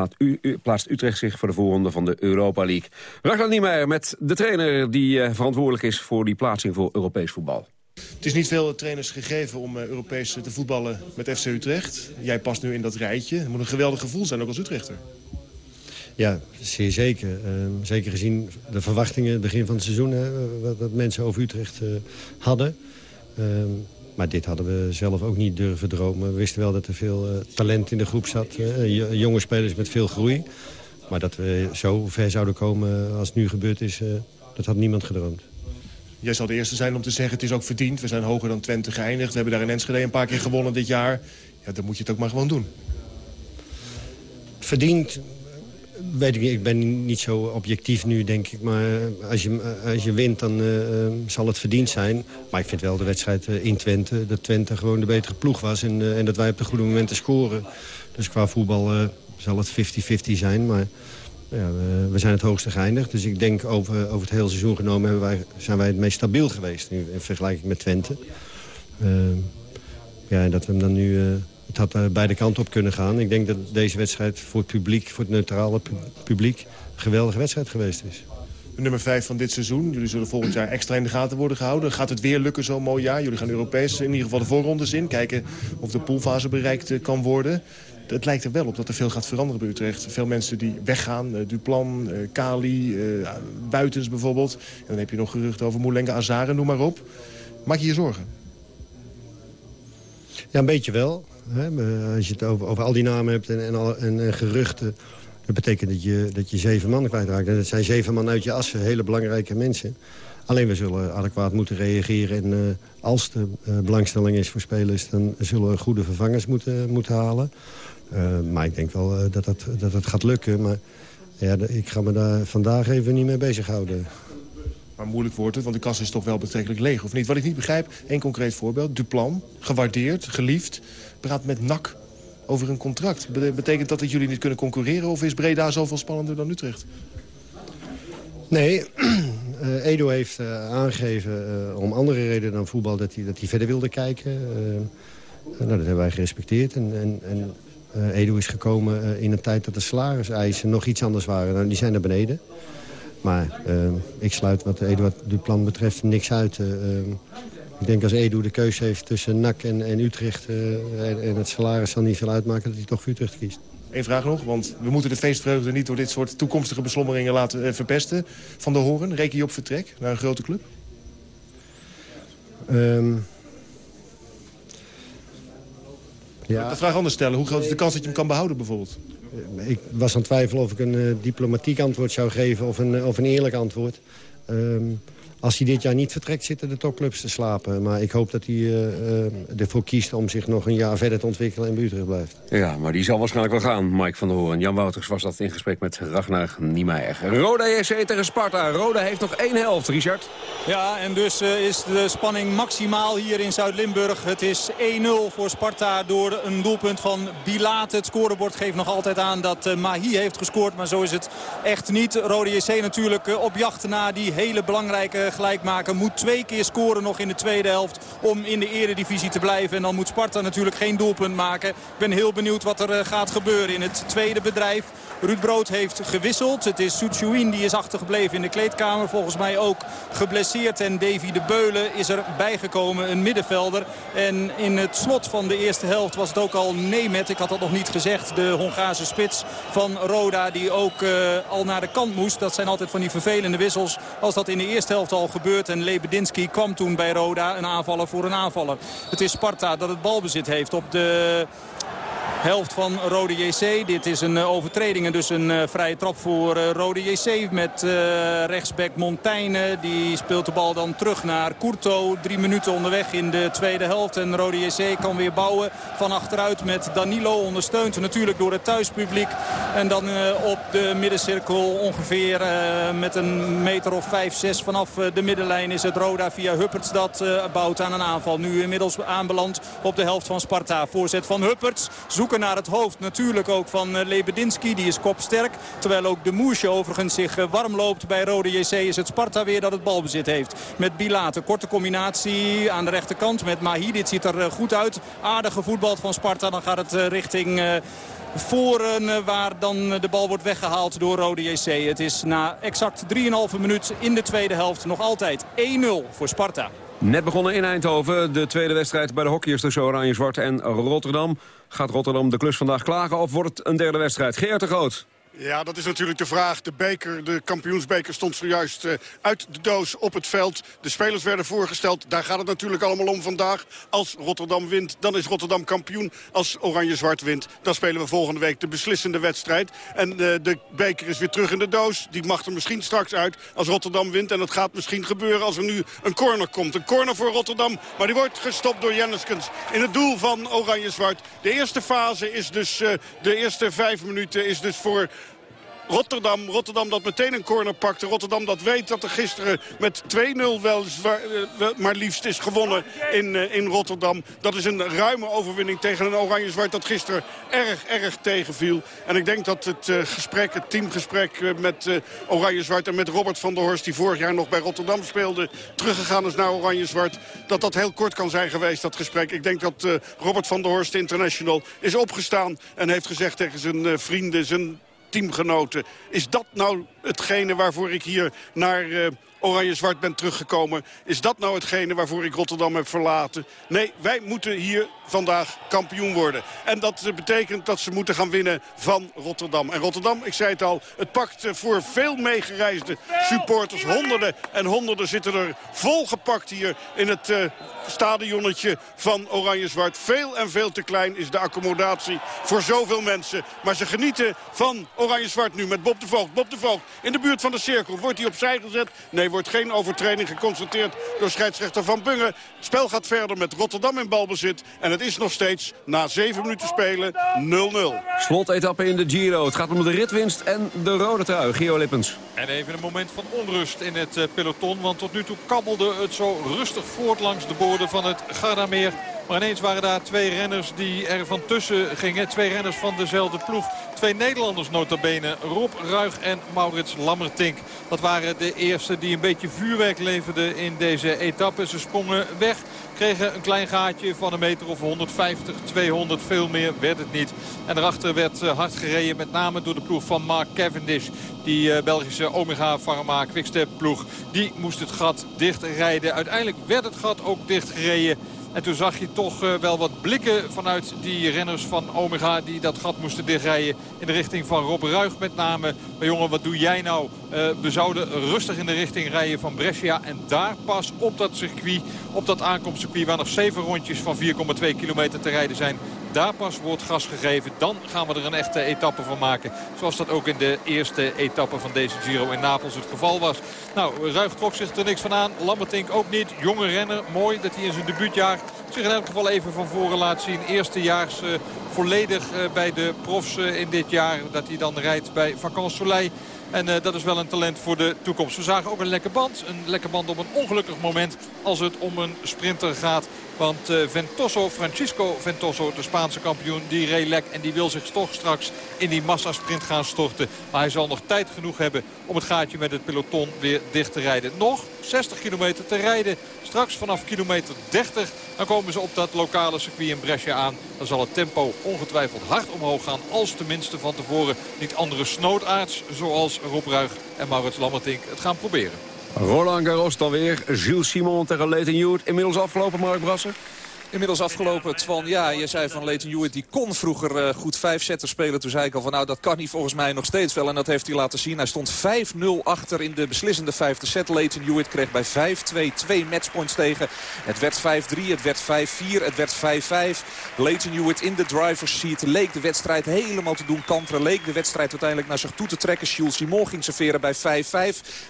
plaatst Utrecht zich voor de voorronde van de Europa League. Ragnar Niemeyer met de trainer die uh, verantwoordelijk is... voor die plaatsing voor Europees voetbal. Het is niet veel trainers gegeven om uh, Europees te voetballen met FC Utrecht. Jij past nu in dat rijtje. Het moet een geweldig gevoel zijn, ook als Utrechter. Ja, zeer zeker. Uh, zeker gezien de verwachtingen, het begin van het seizoen... Hè, wat, wat, mensen over Utrecht uh, hadden. Ehm, maar dit hadden we zelf ook niet durven dromen. We wisten wel dat er veel eh, talent in de groep zat. eh, jonge spelers met veel groei. Maar dat we zo ver zouden komen als het nu gebeurd is... eh, dat had niemand gedroomd. Jij zal de eerste zijn om te zeggen, het is ook verdiend. We zijn hoger dan Twente geëindigd. We hebben daar in Enschede een paar keer gewonnen dit jaar. Ja, dan moet je het ook maar gewoon doen. Verdiend, weet ik. Ik ben niet zo objectief nu, denk ik. Maar als je, als je wint, dan eh, eh, zal het verdiend zijn. Maar ik vind wel de wedstrijd eh, in Twente... dat Twente gewoon de betere ploeg was... en, eh, en dat wij op de goede momenten scoren. Dus qua voetbal eh, zal het 50-50 zijn. Maar ja, we, zijn het hoogste geëindigd. Dus ik denk over, over het hele seizoen genomen... Wij, zijn wij het meest stabiel geweest in vergelijking met Twente. Eh, ja, en dat we hem dan nu... het had beide kanten op kunnen gaan. Ik denk dat deze wedstrijd voor het publiek, voor het neutrale pu- publiek... een geweldige wedstrijd geweest is. Nummer 5 van dit seizoen. Jullie zullen volgend jaar extra in de gaten worden gehouden. Gaat het weer lukken zo'n mooi jaar? Jullie gaan Europees in ieder geval de voorrondes in. Kijken of de poolfase bereikt eh, kan worden. Het lijkt er wel op dat er veel gaat veranderen bij Utrecht. Veel mensen die weggaan. eh, Duplan, eh, Kali, Buitens bijvoorbeeld. En dan heb je nog geruchten over Moulenga, Azaren, noem maar op. Maak je je zorgen? Ja, een beetje wel. Als je het over, al die namen hebt en, en, en geruchten... dat betekent dat je, dat je zeven man kwijtraakt. En dat zijn zeven man uit je assen, hele belangrijke mensen. Alleen we zullen adequaat moeten reageren. En eh, als er eh, belangstelling is voor spelers... dan zullen we goede vervangers moeten, moeten halen. Eh, maar ik denk wel eh, dat, dat, dat gaat lukken. Maar ja, de- ik ga me daar vandaag even niet mee bezighouden. Maar moeilijk wordt het, want de kas is toch wel betrekkelijk leeg, of niet? Wat ik niet begrijp, één concreet voorbeeld. Duplan, gewaardeerd, geliefd, praat met NAC over een contract. Be- betekent dat dat jullie niet kunnen concurreren... of is Breda zoveel spannender dan Utrecht? Nee, *clears throat* eh, Edo heeft eh, aangegeven eh, om andere redenen dan voetbal... dat hij, dat hij verder wilde kijken. Nou, dat hebben wij gerespecteerd. En, en, en Edo is gekomen in een tijd dat de salariseisen nog iets anders waren. Nou, die zijn naar beneden. Maar eh, ik sluit wat Eduard Duplan betreft niks uit. Eh, eh, ik denk als Edo de keuze heeft tussen NAC en, en Utrecht... eh, en, en het salaris zal niet veel uitmaken dat hij toch voor Utrecht kiest. Eén vraag nog, want we moeten de feestvreugde niet... door dit soort toekomstige beslommeringen laten eh, verpesten. Van de Horen, reken je op vertrek naar een grote club? Ehm, ja. De vraag anders stellen, hoe groot is de kans dat je hem kan behouden bijvoorbeeld? Ik was aan het twijfelen of ik een eh, diplomatiek antwoord zou geven of een, eh, of een eerlijk antwoord. Ehm, als hij dit jaar niet vertrekt, zitten de topclubs te slapen. Maar ik hoop dat hij eh, eh, ervoor kiest om zich nog een jaar verder te ontwikkelen en bij Utrecht blijft. Ja, maar die zal waarschijnlijk wel gaan, Mike van der Hoorn. Jan Wouters was dat in gesprek met Ragnar Niemeyer. Roda JC tegen Sparta. Roda heeft nog één helft, Richard. Ja, en dus eh, is de spanning maximaal hier in Zuid-Limburg. Het is 1-0 voor Sparta door een doelpunt van Bilaat. Het scorebord geeft nog altijd aan dat eh, Mahi heeft gescoord. Maar zo is het echt niet. Rode JC natuurlijk eh, op jacht naar die hele belangrijke gelijkmaker. Moet twee keer scoren nog in de tweede helft om in de eredivisie te blijven. En dan moet Sparta natuurlijk geen doelpunt maken. Ik ben heel benieuwd wat er eh, gaat gebeuren in het tweede bedrijf. Ruud Brood heeft gewisseld. Het is Soetjouin die is achtergebleven in de kleedkamer. Volgens mij ook geblesseerd. En Davy de Beulen is er bijgekomen, een middenvelder. En in het slot van de eerste helft was het ook al Nemet. Ik had dat nog niet gezegd. De Hongaarse spits van Roda die ook eh, al naar de kant moest. Dat zijn altijd van die vervelende wissels. Als dat in de eerste helft al gebeurt. En Lebedinski kwam toen bij Roda. Een aanvaller voor een aanvaller. Het is Sparta dat het balbezit heeft op de helft van Rode JC. Dit is een eh, overtreding en dus een eh, vrije trap voor eh, Rode JC. Met rechtsback Montaigne. Die speelt de bal dan terug naar Courto. Drie minuten onderweg in de tweede helft. En Rode JC kan weer bouwen van achteruit met Danilo. Ondersteund natuurlijk door het thuispubliek. En dan op de middencirkel ongeveer met een meter of vijf, zes vanaf de middenlijn is het Roda via Hupperts dat bouwt aan een aanval. Nu inmiddels aanbeland op de helft van Sparta. Voorzet van Hupperts. Zoeken naar het hoofd natuurlijk ook van eh, Lebedinski. Die is kopsterk. Terwijl ook de Moesje overigens zich eh, warm loopt bij Rode JC. Is het Sparta weer dat het balbezit heeft. Met Bilate. Korte combinatie aan de rechterkant met Mahi. Dit ziet er eh, goed uit. Aardige voetbal van Sparta. Dan gaat het richting... Voren waar dan de bal wordt weggehaald door Rode JC. Het is na exact 3,5 minuut in de tweede helft nog altijd 1-0 voor Sparta. Net begonnen in Eindhoven. De tweede wedstrijd bij de hockeyers tussen Oranje-Zwart en Rotterdam. Gaat Rotterdam de klus vandaag klagen of wordt het een derde wedstrijd? Geert de Groot. Ja, dat is natuurlijk de vraag. De beker, de kampioensbeker stond zojuist uh, uit de doos op het veld. De spelers werden voorgesteld. Daar gaat het natuurlijk allemaal om vandaag. Als Rotterdam wint, dan is Rotterdam kampioen. Als Oranje-Zwart wint, dan spelen we volgende week de beslissende wedstrijd. En uh, de beker is weer terug in de doos. Die mag er misschien straks uit als Rotterdam wint. En dat gaat misschien gebeuren als er nu een corner komt. Een corner voor Rotterdam, maar die wordt gestopt door Jenneskens. In het doel van Oranje-Zwart. De eerste fase is dus, uh, de eerste vijf minuten is dus voor Rotterdam. Rotterdam dat meteen een corner pakte. Rotterdam dat weet dat er gisteren met 2-0 wel maar liefst is gewonnen in, uh, in Rotterdam. Dat is een ruime overwinning tegen een Oranje-Zwart dat gisteren erg, erg tegenviel. En ik denk dat het uh, gesprek, het teamgesprek met Oranje-Zwart en met Robert van der Horst... die vorig jaar nog bij Rotterdam speelde, teruggegaan is naar Oranje-Zwart... dat dat heel kort kan zijn geweest, dat gesprek. Ik denk dat Robert van der Horst International is opgestaan en heeft gezegd tegen zijn vrienden... zijn teamgenoten. Is dat nou hetgene waarvoor ik hier naar uh, Oranje-Zwart ben teruggekomen? Is dat nou hetgene waarvoor ik Rotterdam heb verlaten? Nee, wij moeten hier vandaag kampioen worden. En dat betekent dat ze moeten gaan winnen van Rotterdam. En Rotterdam, ik zei het al, het pakt voor veel meegereisde supporters. Honderden en honderden zitten er volgepakt hier in het uh, stadionnetje van Oranje-Zwart. Veel en veel te klein is de accommodatie voor zoveel mensen. Maar ze genieten van Oranje-Zwart nu met Bob de Voogd. Bob de Voogd in de buurt van de cirkel. Wordt hij opzij gezet? Nee, wordt geen overtreding geconstateerd door scheidsrechter Van Bungen. Het spel gaat verder met Rotterdam in balbezit. En het is nog steeds na zeven minuten spelen 0-0. Slotetappe in de Giro. Het gaat om de ritwinst en de rode trui. Gio Lippens. En even een moment van onrust in het eh, peloton. Want tot nu toe kabbelde het zo rustig voort langs de boorden van het Gardameer. Maar ineens waren daar twee renners die er van tussen gingen. Twee renners van dezelfde ploeg. Twee Nederlanders notabene. Rob Ruig en Maurits Lammertink. Dat waren de eerste die een beetje vuurwerk leverden in deze etappe. Ze sprongen weg. Kregen een klein gaatje van een meter of 150, 200. Veel meer werd het niet. En daarachter werd eh, hard gereden. Met name door de ploeg van Mark Cavendish. Die uh, Belgische Omega Pharma Quickstep ploeg. Die moest het gat dichtrijden. Uiteindelijk werd het gat ook dichtgereden. En toen zag je toch uh, wel wat blikken vanuit die renners van Omega... die dat gat moesten dichtrijden in de richting van Rob Ruig met name. Maar jongen, wat doe jij nou? Uh, we zouden rustig in de richting rijden van Brescia. En daar pas op dat circuit, op dat aankomstcircuit... waar nog zeven rondjes van 4,2 kilometer te rijden zijn... Daar pas wordt gas gegeven. Dan gaan we er een echte etappe van maken. Zoals dat ook in de eerste etappe van deze Giro in Napels het geval was. Nou, Ruig trok zich er niks van aan. Lambertink ook niet. Jonge renner. Mooi dat hij in zijn debuutjaar zich in elk geval even van voren laat zien. Eerstejaars uh, volledig uh, bij de profs uh, in dit jaar. Dat hij dan rijdt bij Vacan Soleil. En dat is wel een talent voor de toekomst. We zagen ook een lekker band. Een lekker band op een ongelukkig moment als het om een sprinter gaat. Want uh, Ventoso, Francisco Ventoso, de Spaanse kampioen, die reed lek. En die wil zich toch straks in die massasprint gaan storten. Maar hij zal nog tijd genoeg hebben om het gaatje met het peloton weer dicht te rijden. Nog 60 kilometer te rijden. Straks vanaf kilometer 30 dan komen ze op dat lokale circuit in Brescia aan. Dan zal het tempo ongetwijfeld hard omhoog gaan. Als tenminste van tevoren niet andere snoodaards zoals Rob Ruig en Maurits Lammertink het gaan proberen. Roland Garros dan weer. Gilles Simon tegen Leighton Hewitt. Inmiddels afgelopen, Mark Brasser. Inmiddels afgelopen, Twan. Ja, je zei van Leighton Hewitt, die kon vroeger uh, goed vijf zetten spelen. Toen zei ik al van, nou, dat kan hij volgens mij nog steeds wel. En dat heeft hij laten zien. Hij stond 5-0 achter in de beslissende vijfde set. Leighton Hewitt kreeg bij 5-2 twee matchpoints tegen. Het werd 5-3, het werd 5-4, het werd 5-5. Leighton Hewitt in de driver's seat. Leek de wedstrijd helemaal te doen kanteren. Leek de wedstrijd uiteindelijk naar zich toe te trekken. Jules Simon ging serveren bij 5-5.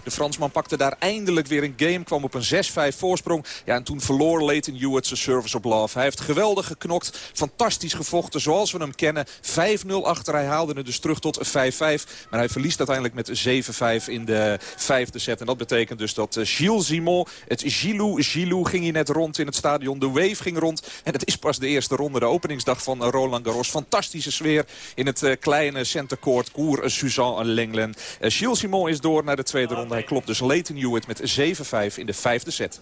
De Fransman pakte daar eindelijk weer een game. Kwam op een 6-5 voorsprong. Ja, en toen verloor Leighton Hewitt zijn service op love. Hij heeft geweldig geknokt. Fantastisch gevochten zoals we hem kennen. 5-0 achter. Hij haalde het dus terug tot 5-5. Maar hij verliest uiteindelijk met 7-5 in de vijfde set. En dat betekent dus dat Gilles Simon, het Gilou, Gilou ging hier net rond in het stadion. De wave ging rond. En het is pas de eerste ronde, de openingsdag van Roland Garros. Fantastische sfeer in het kleine centercourt. Cour Suzanne Lenglen. Gilles Simon is door naar de tweede ronde. Hij klopt dus Leighton Hewitt met 7-5 in de vijfde set.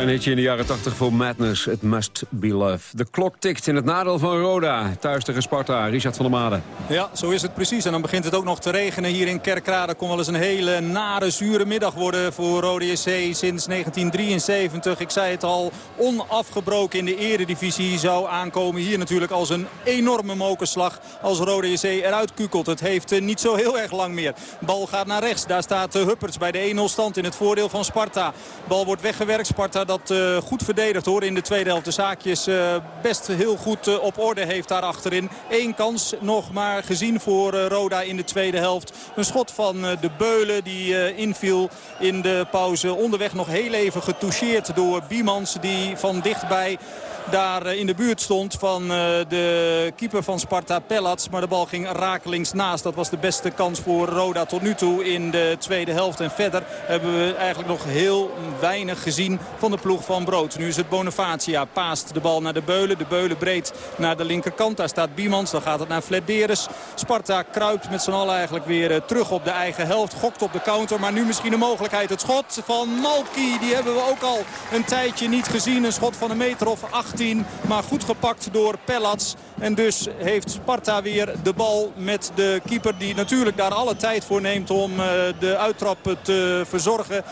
Klein hitje in de jaren 80 voor Madness. It must be love. De klok tikt in het nadeel van Roda. Thuis tegen Sparta. Richard van der Made. Ja, zo is het precies. En dan begint het ook nog te regenen hier in Kerkrade. Kon wel eens een hele nare, zure middag worden voor Rode JC sinds 1973. Ik zei het al, onafgebroken in de eredivisie zou aankomen. Hier natuurlijk als een enorme mokerslag als Rode JC eruit kukelt. Het heeft eh, niet zo heel erg lang meer. Bal gaat naar rechts. Daar staat eh, Hupperts bij de 1-0 stand in het voordeel van Sparta. Bal wordt weggewerkt. Sparta dat eh, goed verdedigt hoor in de tweede helft. De zaakjes best heel goed op orde heeft daar achterin. Eén kans nog maar gezien voor eh, Roda in de tweede helft. Een schot van eh, de Beulen die eh, inviel in de pauze. Onderweg nog heel even getoucheerd door Biemans die van dichtbij daar eh, in de buurt stond van eh, de keeper van Sparta, Pellats. Maar de bal ging rakelings naast. Dat was de beste kans voor Roda tot nu toe in de tweede helft. En verder hebben we eigenlijk nog heel weinig gezien van de ploeg van Brood. Nu is het Bonifacia. Paast de bal naar de Beulen. De Beulen breed naar de linkerkant. Daar staat Biemans. Dan gaat het naar Flederis. Sparta kruipt met z'n allen eigenlijk weer eh, terug op de eigen helft. Gokt op de counter. Maar nu misschien de mogelijkheid. Het schot van Malki. Die hebben we ook al een tijdje niet gezien. Een schot van een meter of 18. Maar goed gepakt door Pellats. En dus heeft Sparta weer de bal met de keeper die natuurlijk daar alle tijd voor neemt om eh, de uittrap te verzorgen.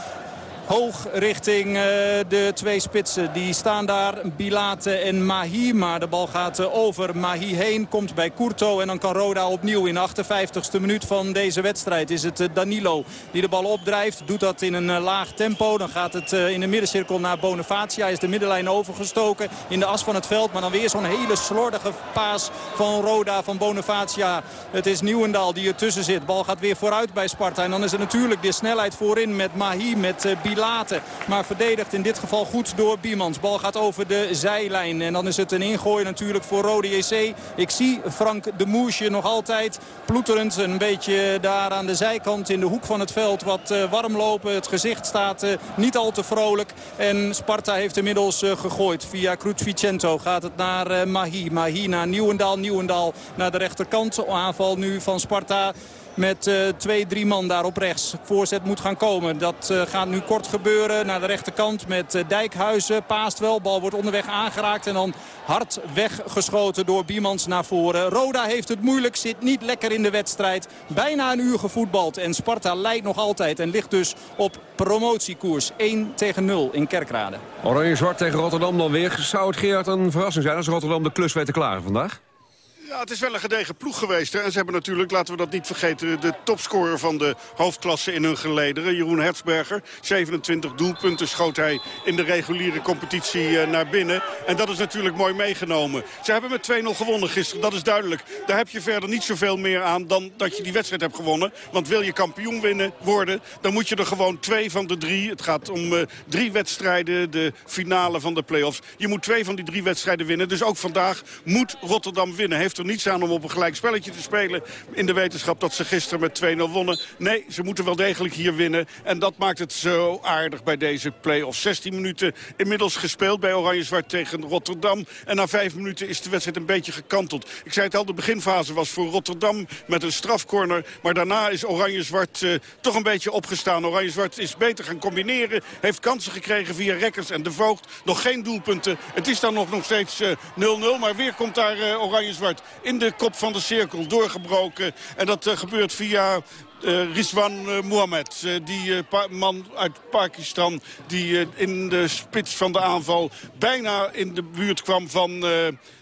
Hoog richting eh, de twee spitsen. Die staan daar, Bilate en Mahi. Maar de bal gaat eh, over Mahi heen. Komt bij Courto en dan kan Roda opnieuw in de 58ste minuut van deze wedstrijd. Is het eh, Danilo die de bal opdrijft. Doet dat in een laag tempo. Dan gaat het in de middencirkel naar Bonifacia. Hij is de middenlijn overgestoken in de as van het veld. Maar dan weer zo'n hele slordige paas van Roda van Bonifacia. Het is Nieuwendaal die ertussen zit. Bal gaat weer vooruit bij Sparta. En dan is er natuurlijk de snelheid voorin met Mahi, met Bilate. Bilate. Maar verdedigd in dit geval goed door Biemans. Bal gaat over de zijlijn. En dan is het een ingooi natuurlijk voor Rode JC. Ik zie Frank de Moesje nog altijd ploeterend. Een beetje daar aan de zijkant in de hoek van het veld wat uh, warm lopen. Het gezicht staat uh, niet al te vrolijk. En Sparta heeft inmiddels uh, gegooid. Via Vicento gaat het naar Mahi. Mahi naar Nieuwendaal. Nieuwendaal naar de rechterkant. Aanval nu van Sparta met uh, twee, drie man daar op rechts. Voorzet moet gaan komen. Dat uh, gaat nu kort gebeuren naar de rechterkant met uh, Dijkhuizen. Paast wel, bal wordt onderweg aangeraakt en dan hard weggeschoten door Biemans naar voren. Roda heeft het moeilijk, zit niet lekker in de wedstrijd. Bijna een uur gevoetbald en Sparta leidt nog altijd en ligt dus op promotiekoers. 1 tegen 0 in Kerkrade. Oranje-zwart tegen Rotterdam dan weer. Zou het Gerard een verrassing zijn als Rotterdam de klus weet te klaren vandaag? Ja, het is wel een gedegen ploeg geweest. Hè? En ze hebben natuurlijk, laten we dat niet vergeten... de topscorer van de hoofdklasse in hun gelederen. Jeroen Hertzberger. 27 doelpunten schoot hij in de reguliere competitie uh, naar binnen. En dat is natuurlijk mooi meegenomen. Ze hebben met 2-0 gewonnen gisteren, dat is duidelijk. Daar heb je verder niet zoveel meer aan dan dat je die wedstrijd hebt gewonnen. Want wil je kampioen winnen worden, dan moet je er gewoon twee van de drie... het gaat om uh, drie wedstrijden, de finale van de play-offs. Je moet twee van die drie wedstrijden winnen. Dus ook vandaag moet Rotterdam winnen. Heeft er niets aan om op een gelijk spelletje te spelen... in de wetenschap dat ze gisteren met 2-0 wonnen. Nee, ze moeten wel degelijk hier winnen. En dat maakt het zo aardig bij deze play-off. 16 minuten inmiddels gespeeld bij Oranje-Zwart tegen Rotterdam. En na vijf minuten is de wedstrijd een beetje gekanteld. Ik zei het al, de beginfase was voor Rotterdam met een strafcorner. Maar daarna is Oranje-Zwart uh, toch een beetje opgestaan. Oranje-Zwart is beter gaan combineren. Heeft kansen gekregen via Rekkers en De Voogd. Nog geen doelpunten. Het is dan nog, nog steeds 0-0. Uh, maar weer komt daar uh, Oranje-Zwart in de kop van de cirkel doorgebroken. En dat uh, gebeurt via uh, Rizwan uh, Mohamed. Die man uit Pakistan die in de spits van de aanval bijna in de buurt kwam van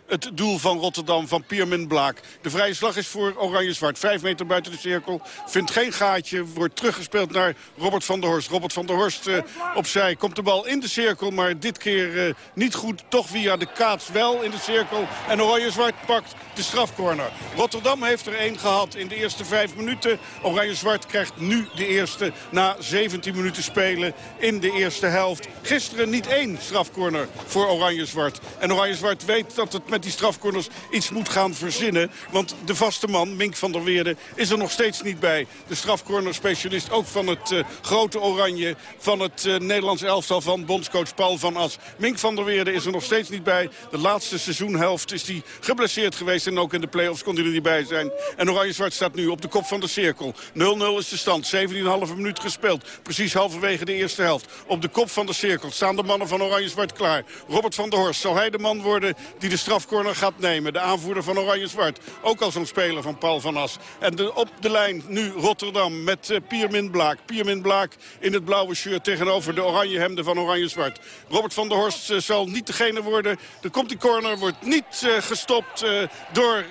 het doel van Rotterdam van Piermin Blaak. De vrije slag is voor Oranje-Zwart. Vijf meter buiten de cirkel. Vindt geen gaatje. Wordt teruggespeeld naar Robert van der Horst. Robert van der Horst uh, opzij. Komt de bal in de cirkel. Maar dit keer uh, niet goed. Toch via de kaats wel in de cirkel. En Oranje-Zwart pakt de strafcorner. Rotterdam heeft er één gehad in de eerste vijf minuten. Oranje-Zwart krijgt nu de eerste na 17 minuten spelen in de eerste helft. Gisteren niet één strafcorner voor Oranje-Zwart. En Oranje-Zwart weet dat het met die strafcorners iets moet gaan verzinnen. Want de vaste man, Mink van der Weerde, is er nog steeds niet bij. De strafcorner-specialist ook van het uh, grote oranje... van het uh, Nederlands elftal van bondscoach Paul van As. Mink van der Weerde is er nog steeds niet bij. De laatste seizoenhelft is hij geblesseerd geweest... en ook in de play-offs kon hij er niet bij zijn. En Oranje-Zwart staat nu op de kop van de cirkel. 0-0 is de stand, 17,5 minuut gespeeld. Precies halverwege de eerste helft. Op de kop van de cirkel staan de mannen van Oranje-Zwart klaar. Robert van der Horst, zal hij de man worden die de straf strafcorner gaat nemen. De aanvoerder van Oranje-Zwart. Ook al zo'n speler van Paul van As. En op de lijn nu Rotterdam met uh, Piermin Blaak. Piermin Blaak in het blauwe shirt tegenover de oranje hemden van Oranje-Zwart. Robert van der Horst uh, zal niet degene worden. Er komt die corner, wordt niet uh, gestopt door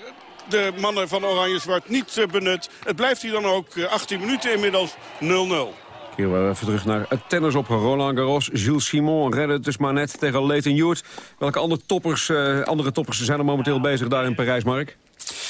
de mannen van Oranje-Zwart niet benut. Het blijft hier dan ook 18 minuten inmiddels 0-0. Hier we even terug naar het tennis op Roland Garros. Jules Simon redde het dus maar net tegen Leighton Hewitt. Welke andere toppers, uh, andere toppers zijn er momenteel bezig daar in Parijs, Mark?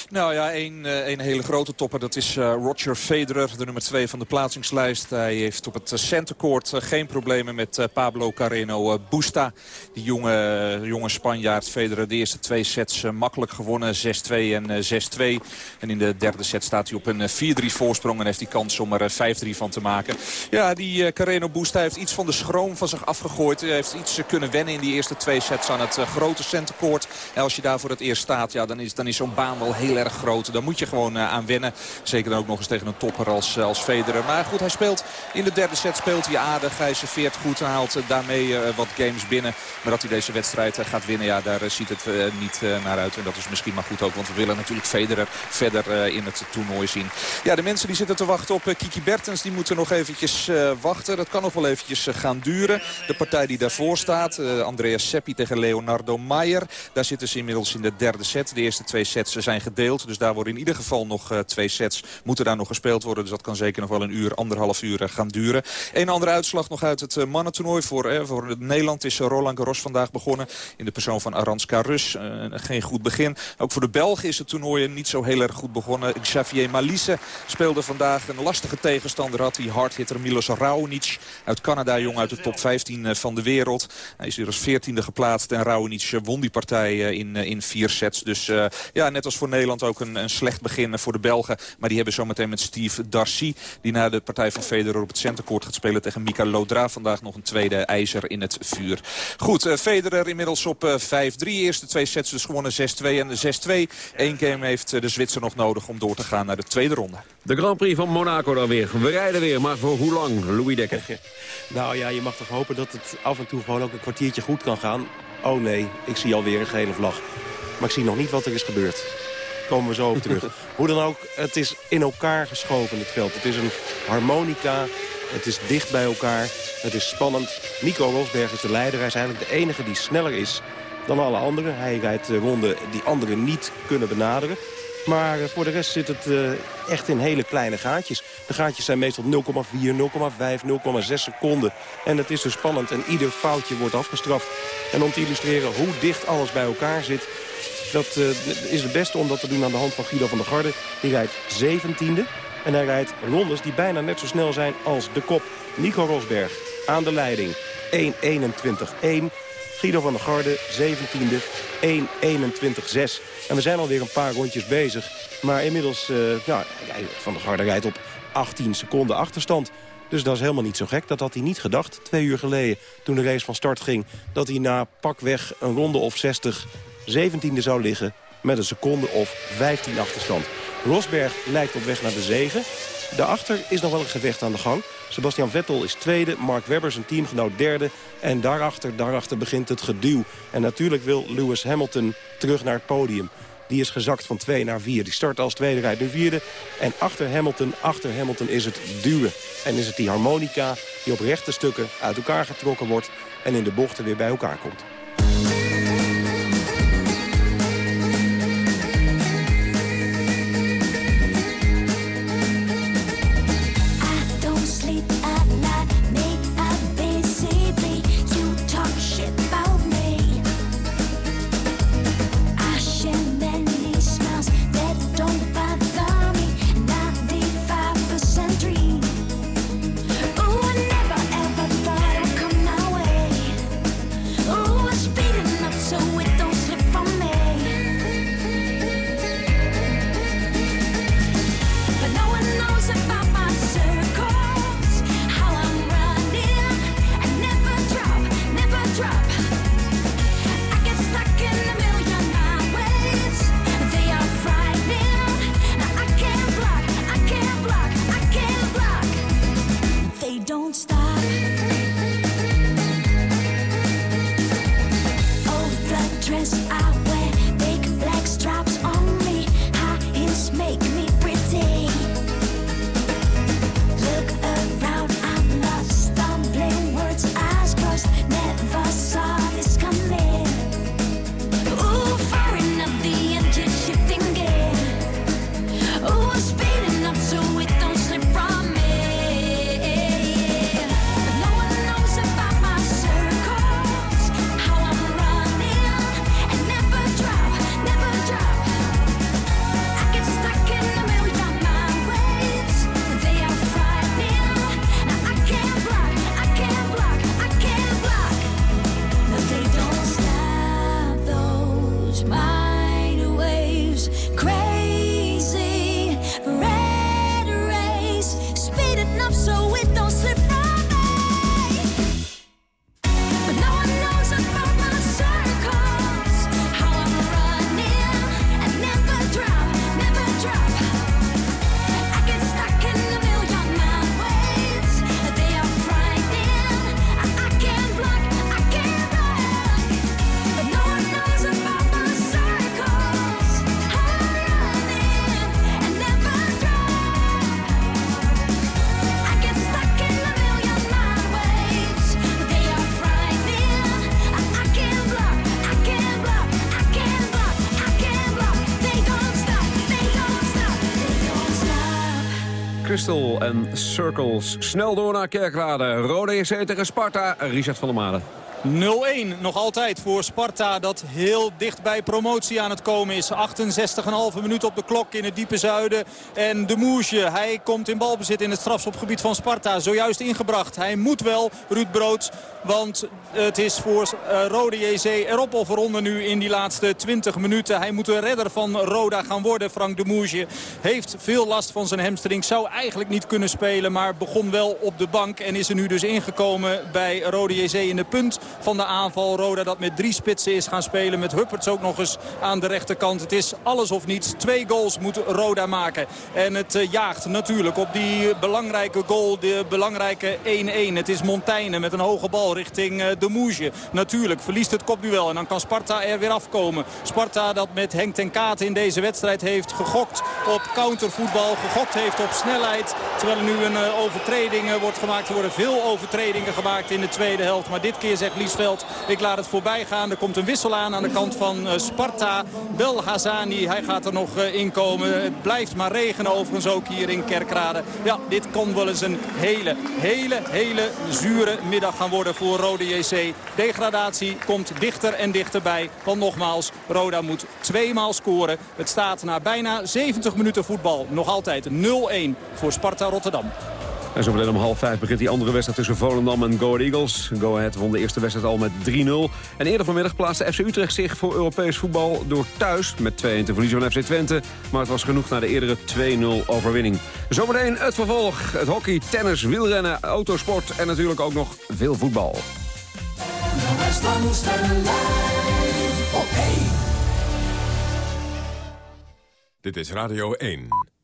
Nou ja, een, een hele grote topper. Dat is uh, Roger Federer, de nummer 2 van de plaatsingslijst. Hij heeft op het centercourt uh, geen problemen met Pablo Carreno Busta. Die jonge, jonge Spanjaard Federer de eerste twee sets makkelijk gewonnen. 6-2 en 6-2. En in de derde set staat hij op een 4-3 voorsprong. En heeft hij kans om er 5-3 van te maken. Ja, die Carreno Busta heeft iets van de schroom van zich afgegooid. Hij heeft iets kunnen wennen in die eerste twee sets aan het grote centercourt. En als je daar voor het eerst staat, ja, dan is, dan is zo'n baan wel heel erg groot. Daar moet je gewoon uh, aan wennen. Zeker dan ook nog eens tegen een topper als, als Federer. Maar goed, hij speelt in de derde set speelt hij aardig. Hij serveert goed haalt daarmee uh, wat games binnen. Maar dat hij deze wedstrijd gaat winnen, ja, daar ziet het niet naar uit. En dat is misschien maar goed ook, want we willen natuurlijk Federer verder in het toernooi zien. Ja, de mensen die zitten te wachten op Kiki Bertens, die moeten nog eventjes wachten. Dat kan nog wel eventjes gaan duren. De partij die daarvoor staat, Andreas Seppi tegen Leonardo Maier. Daar zitten ze inmiddels in de derde set. De eerste twee sets zijn gedeeld. Dus daar worden in ieder geval nog uh, twee sets moeten daar nog gespeeld worden. Dus dat kan zeker nog wel een uur, anderhalf uur uh, gaan duren. Een andere uitslag nog uit het uh, mannentoernooi. Voor, voor Nederland is Roland Garros vandaag begonnen. In de persoon van Aranska Rus. geen goed begin. Ook voor de Belgen is het toernooi niet zo heel erg goed begonnen. Xavier Malisse speelde vandaag een lastige tegenstander. Had hij hardhitter Milos Raonic uit Canada. Jong uit de top 15 van de wereld. Hij is hier als 14e geplaatst. En Raonic won die partij in, in vier sets. Dus ja, net als voor Nederland ook een, een slecht begin voor de Belgen. Maar die hebben zometeen met Steve Darcy... die na de partij van Federer op het centercourt gaat spelen tegen Mika Lodra. Vandaag nog een tweede ijzer in het vuur. Goed, uh, Federer inmiddels op uh, 5-3. Eerste twee sets dus gewonnen 6-2 en 6-2. Eén game heeft uh, de Zwitser nog nodig om door te gaan naar de tweede ronde. De Grand Prix van Monaco dan weer. We rijden weer, maar voor hoe lang, Louis Dekker? *laughs* nou ja, je mag toch hopen dat het af en toe gewoon ook een kwartiertje goed kan gaan. Oh nee, ik zie alweer een gele vlag. Maar ik zie nog niet wat er is gebeurd komen we zo op terug. Hoe dan ook, het is in elkaar geschoven, het veld. Het is een harmonica, het is dicht bij elkaar, het is spannend. Nico Rosberg is de leider, hij is eigenlijk de enige die sneller is dan alle anderen. Hij rijdt ronden die anderen niet kunnen benaderen. Maar eh, voor de rest zit het uh, echt in hele kleine gaatjes. De gaatjes zijn meestal 0,4, 0,5, 0,6 seconden. En het is dus spannend en ieder foutje wordt afgestraft. En om te illustreren hoe dicht alles bij elkaar zit... Dat uh, is het beste om dat te doen aan de hand van Guido van der Garde. Die rijdt 17e. En hij rijdt rondes die bijna net zo snel zijn als de kop. Nico Rosberg aan de leiding. 1.21.1. Guido van der Garde, 17e, 1.21.6. En we zijn alweer een paar rondjes bezig. Maar inmiddels, uh, ja, Van der Garde rijdt op 18 seconden achterstand. Dus dat is helemaal niet zo gek. Dat had hij niet gedacht twee uur geleden toen de race van start ging. Dat hij na pakweg een ronde of 60 17e zou liggen met een seconde of 15 achterstand. Rosberg lijkt op weg naar de zegen. Daarachter is nog wel een gevecht aan de gang. Sebastian Vettel is tweede, Mark Webber zijn teamgenoot derde. En daarachter, daarachter begint het geduw. En natuurlijk wil Lewis Hamilton terug naar het podium. Die is gezakt van 2 naar 4. Die start als tweede, rijdt nu vierde. En achter Hamilton, achter Hamilton is het duwen. En is het die harmonica die op rechte stukken uit elkaar getrokken wordt... en in de bochten weer bij elkaar komt. En Circles. Snel door naar Kerkrade. Rode JC tegen Sparta. Richard van der Made. 0-1 nog altijd voor Sparta dat heel dicht bij promotie aan het komen is. 68,5 minuut op de klok in het diepe zuiden. En de Moesje, hij komt in balbezit in het strafschopgebied van Sparta. Zojuist ingebracht. Hij moet wel, Ruud Brood. Want het is voor uh, Rode JC erop of eronder nu in die laatste 20 minuten. Hij moet de redder van Roda gaan worden. Frank de Moesje heeft veel last van zijn hamstring. Zou eigenlijk niet kunnen spelen, maar begon wel op de bank. En is er nu dus ingekomen bij Rode JC in de punt van de aanval. Roda dat met drie spitsen is gaan spelen. Met Hupperts ook nog eens aan de rechterkant. Het is alles of niets. Twee goals moet Roda maken. En het uh, jaagt natuurlijk op die belangrijke goal. De belangrijke 1-1. Het is Montaigne met een hoge bal richting uh, de Moesje. Natuurlijk verliest het kopduel. En dan kan Sparta er weer afkomen. Sparta dat met Henk ten Kaat in deze wedstrijd heeft gegokt op countervoetbal. Gegokt heeft op snelheid. Terwijl er nu een uh, overtreding wordt gemaakt. Er worden veel overtredingen gemaakt in de tweede helft. Maar dit keer zegt Ik laat het voorbij gaan. Er komt een wissel aan aan de kant van uh, Sparta. Bel Hazani, hij gaat er nog uh, in komen. Het blijft maar regenen overigens ook hier in Kerkrade. Ja, dit kon wel eens een hele, hele, hele zure middag gaan worden voor Rode JC. Degradatie komt dichter en dichterbij. Want nogmaals, Roda moet tweemaal scoren. Het staat na bijna 70 minuten voetbal nog altijd 0-1 voor Sparta Rotterdam. En zo meteen om half vijf begint die andere wedstrijd tussen Volendam en Go Ahead Eagles. Go Ahead won de eerste wedstrijd al met 3-0. En eerder vanmiddag plaatste FC Utrecht zich voor Europees voetbal... door thuis met 2-1 te verliezen van FC Twente. Maar het was genoeg na de eerdere 2-0 overwinning. Zometeen het vervolg. Het hockey, tennis, wielrennen, autosport en natuurlijk ook nog veel voetbal. Dit is Radio 1.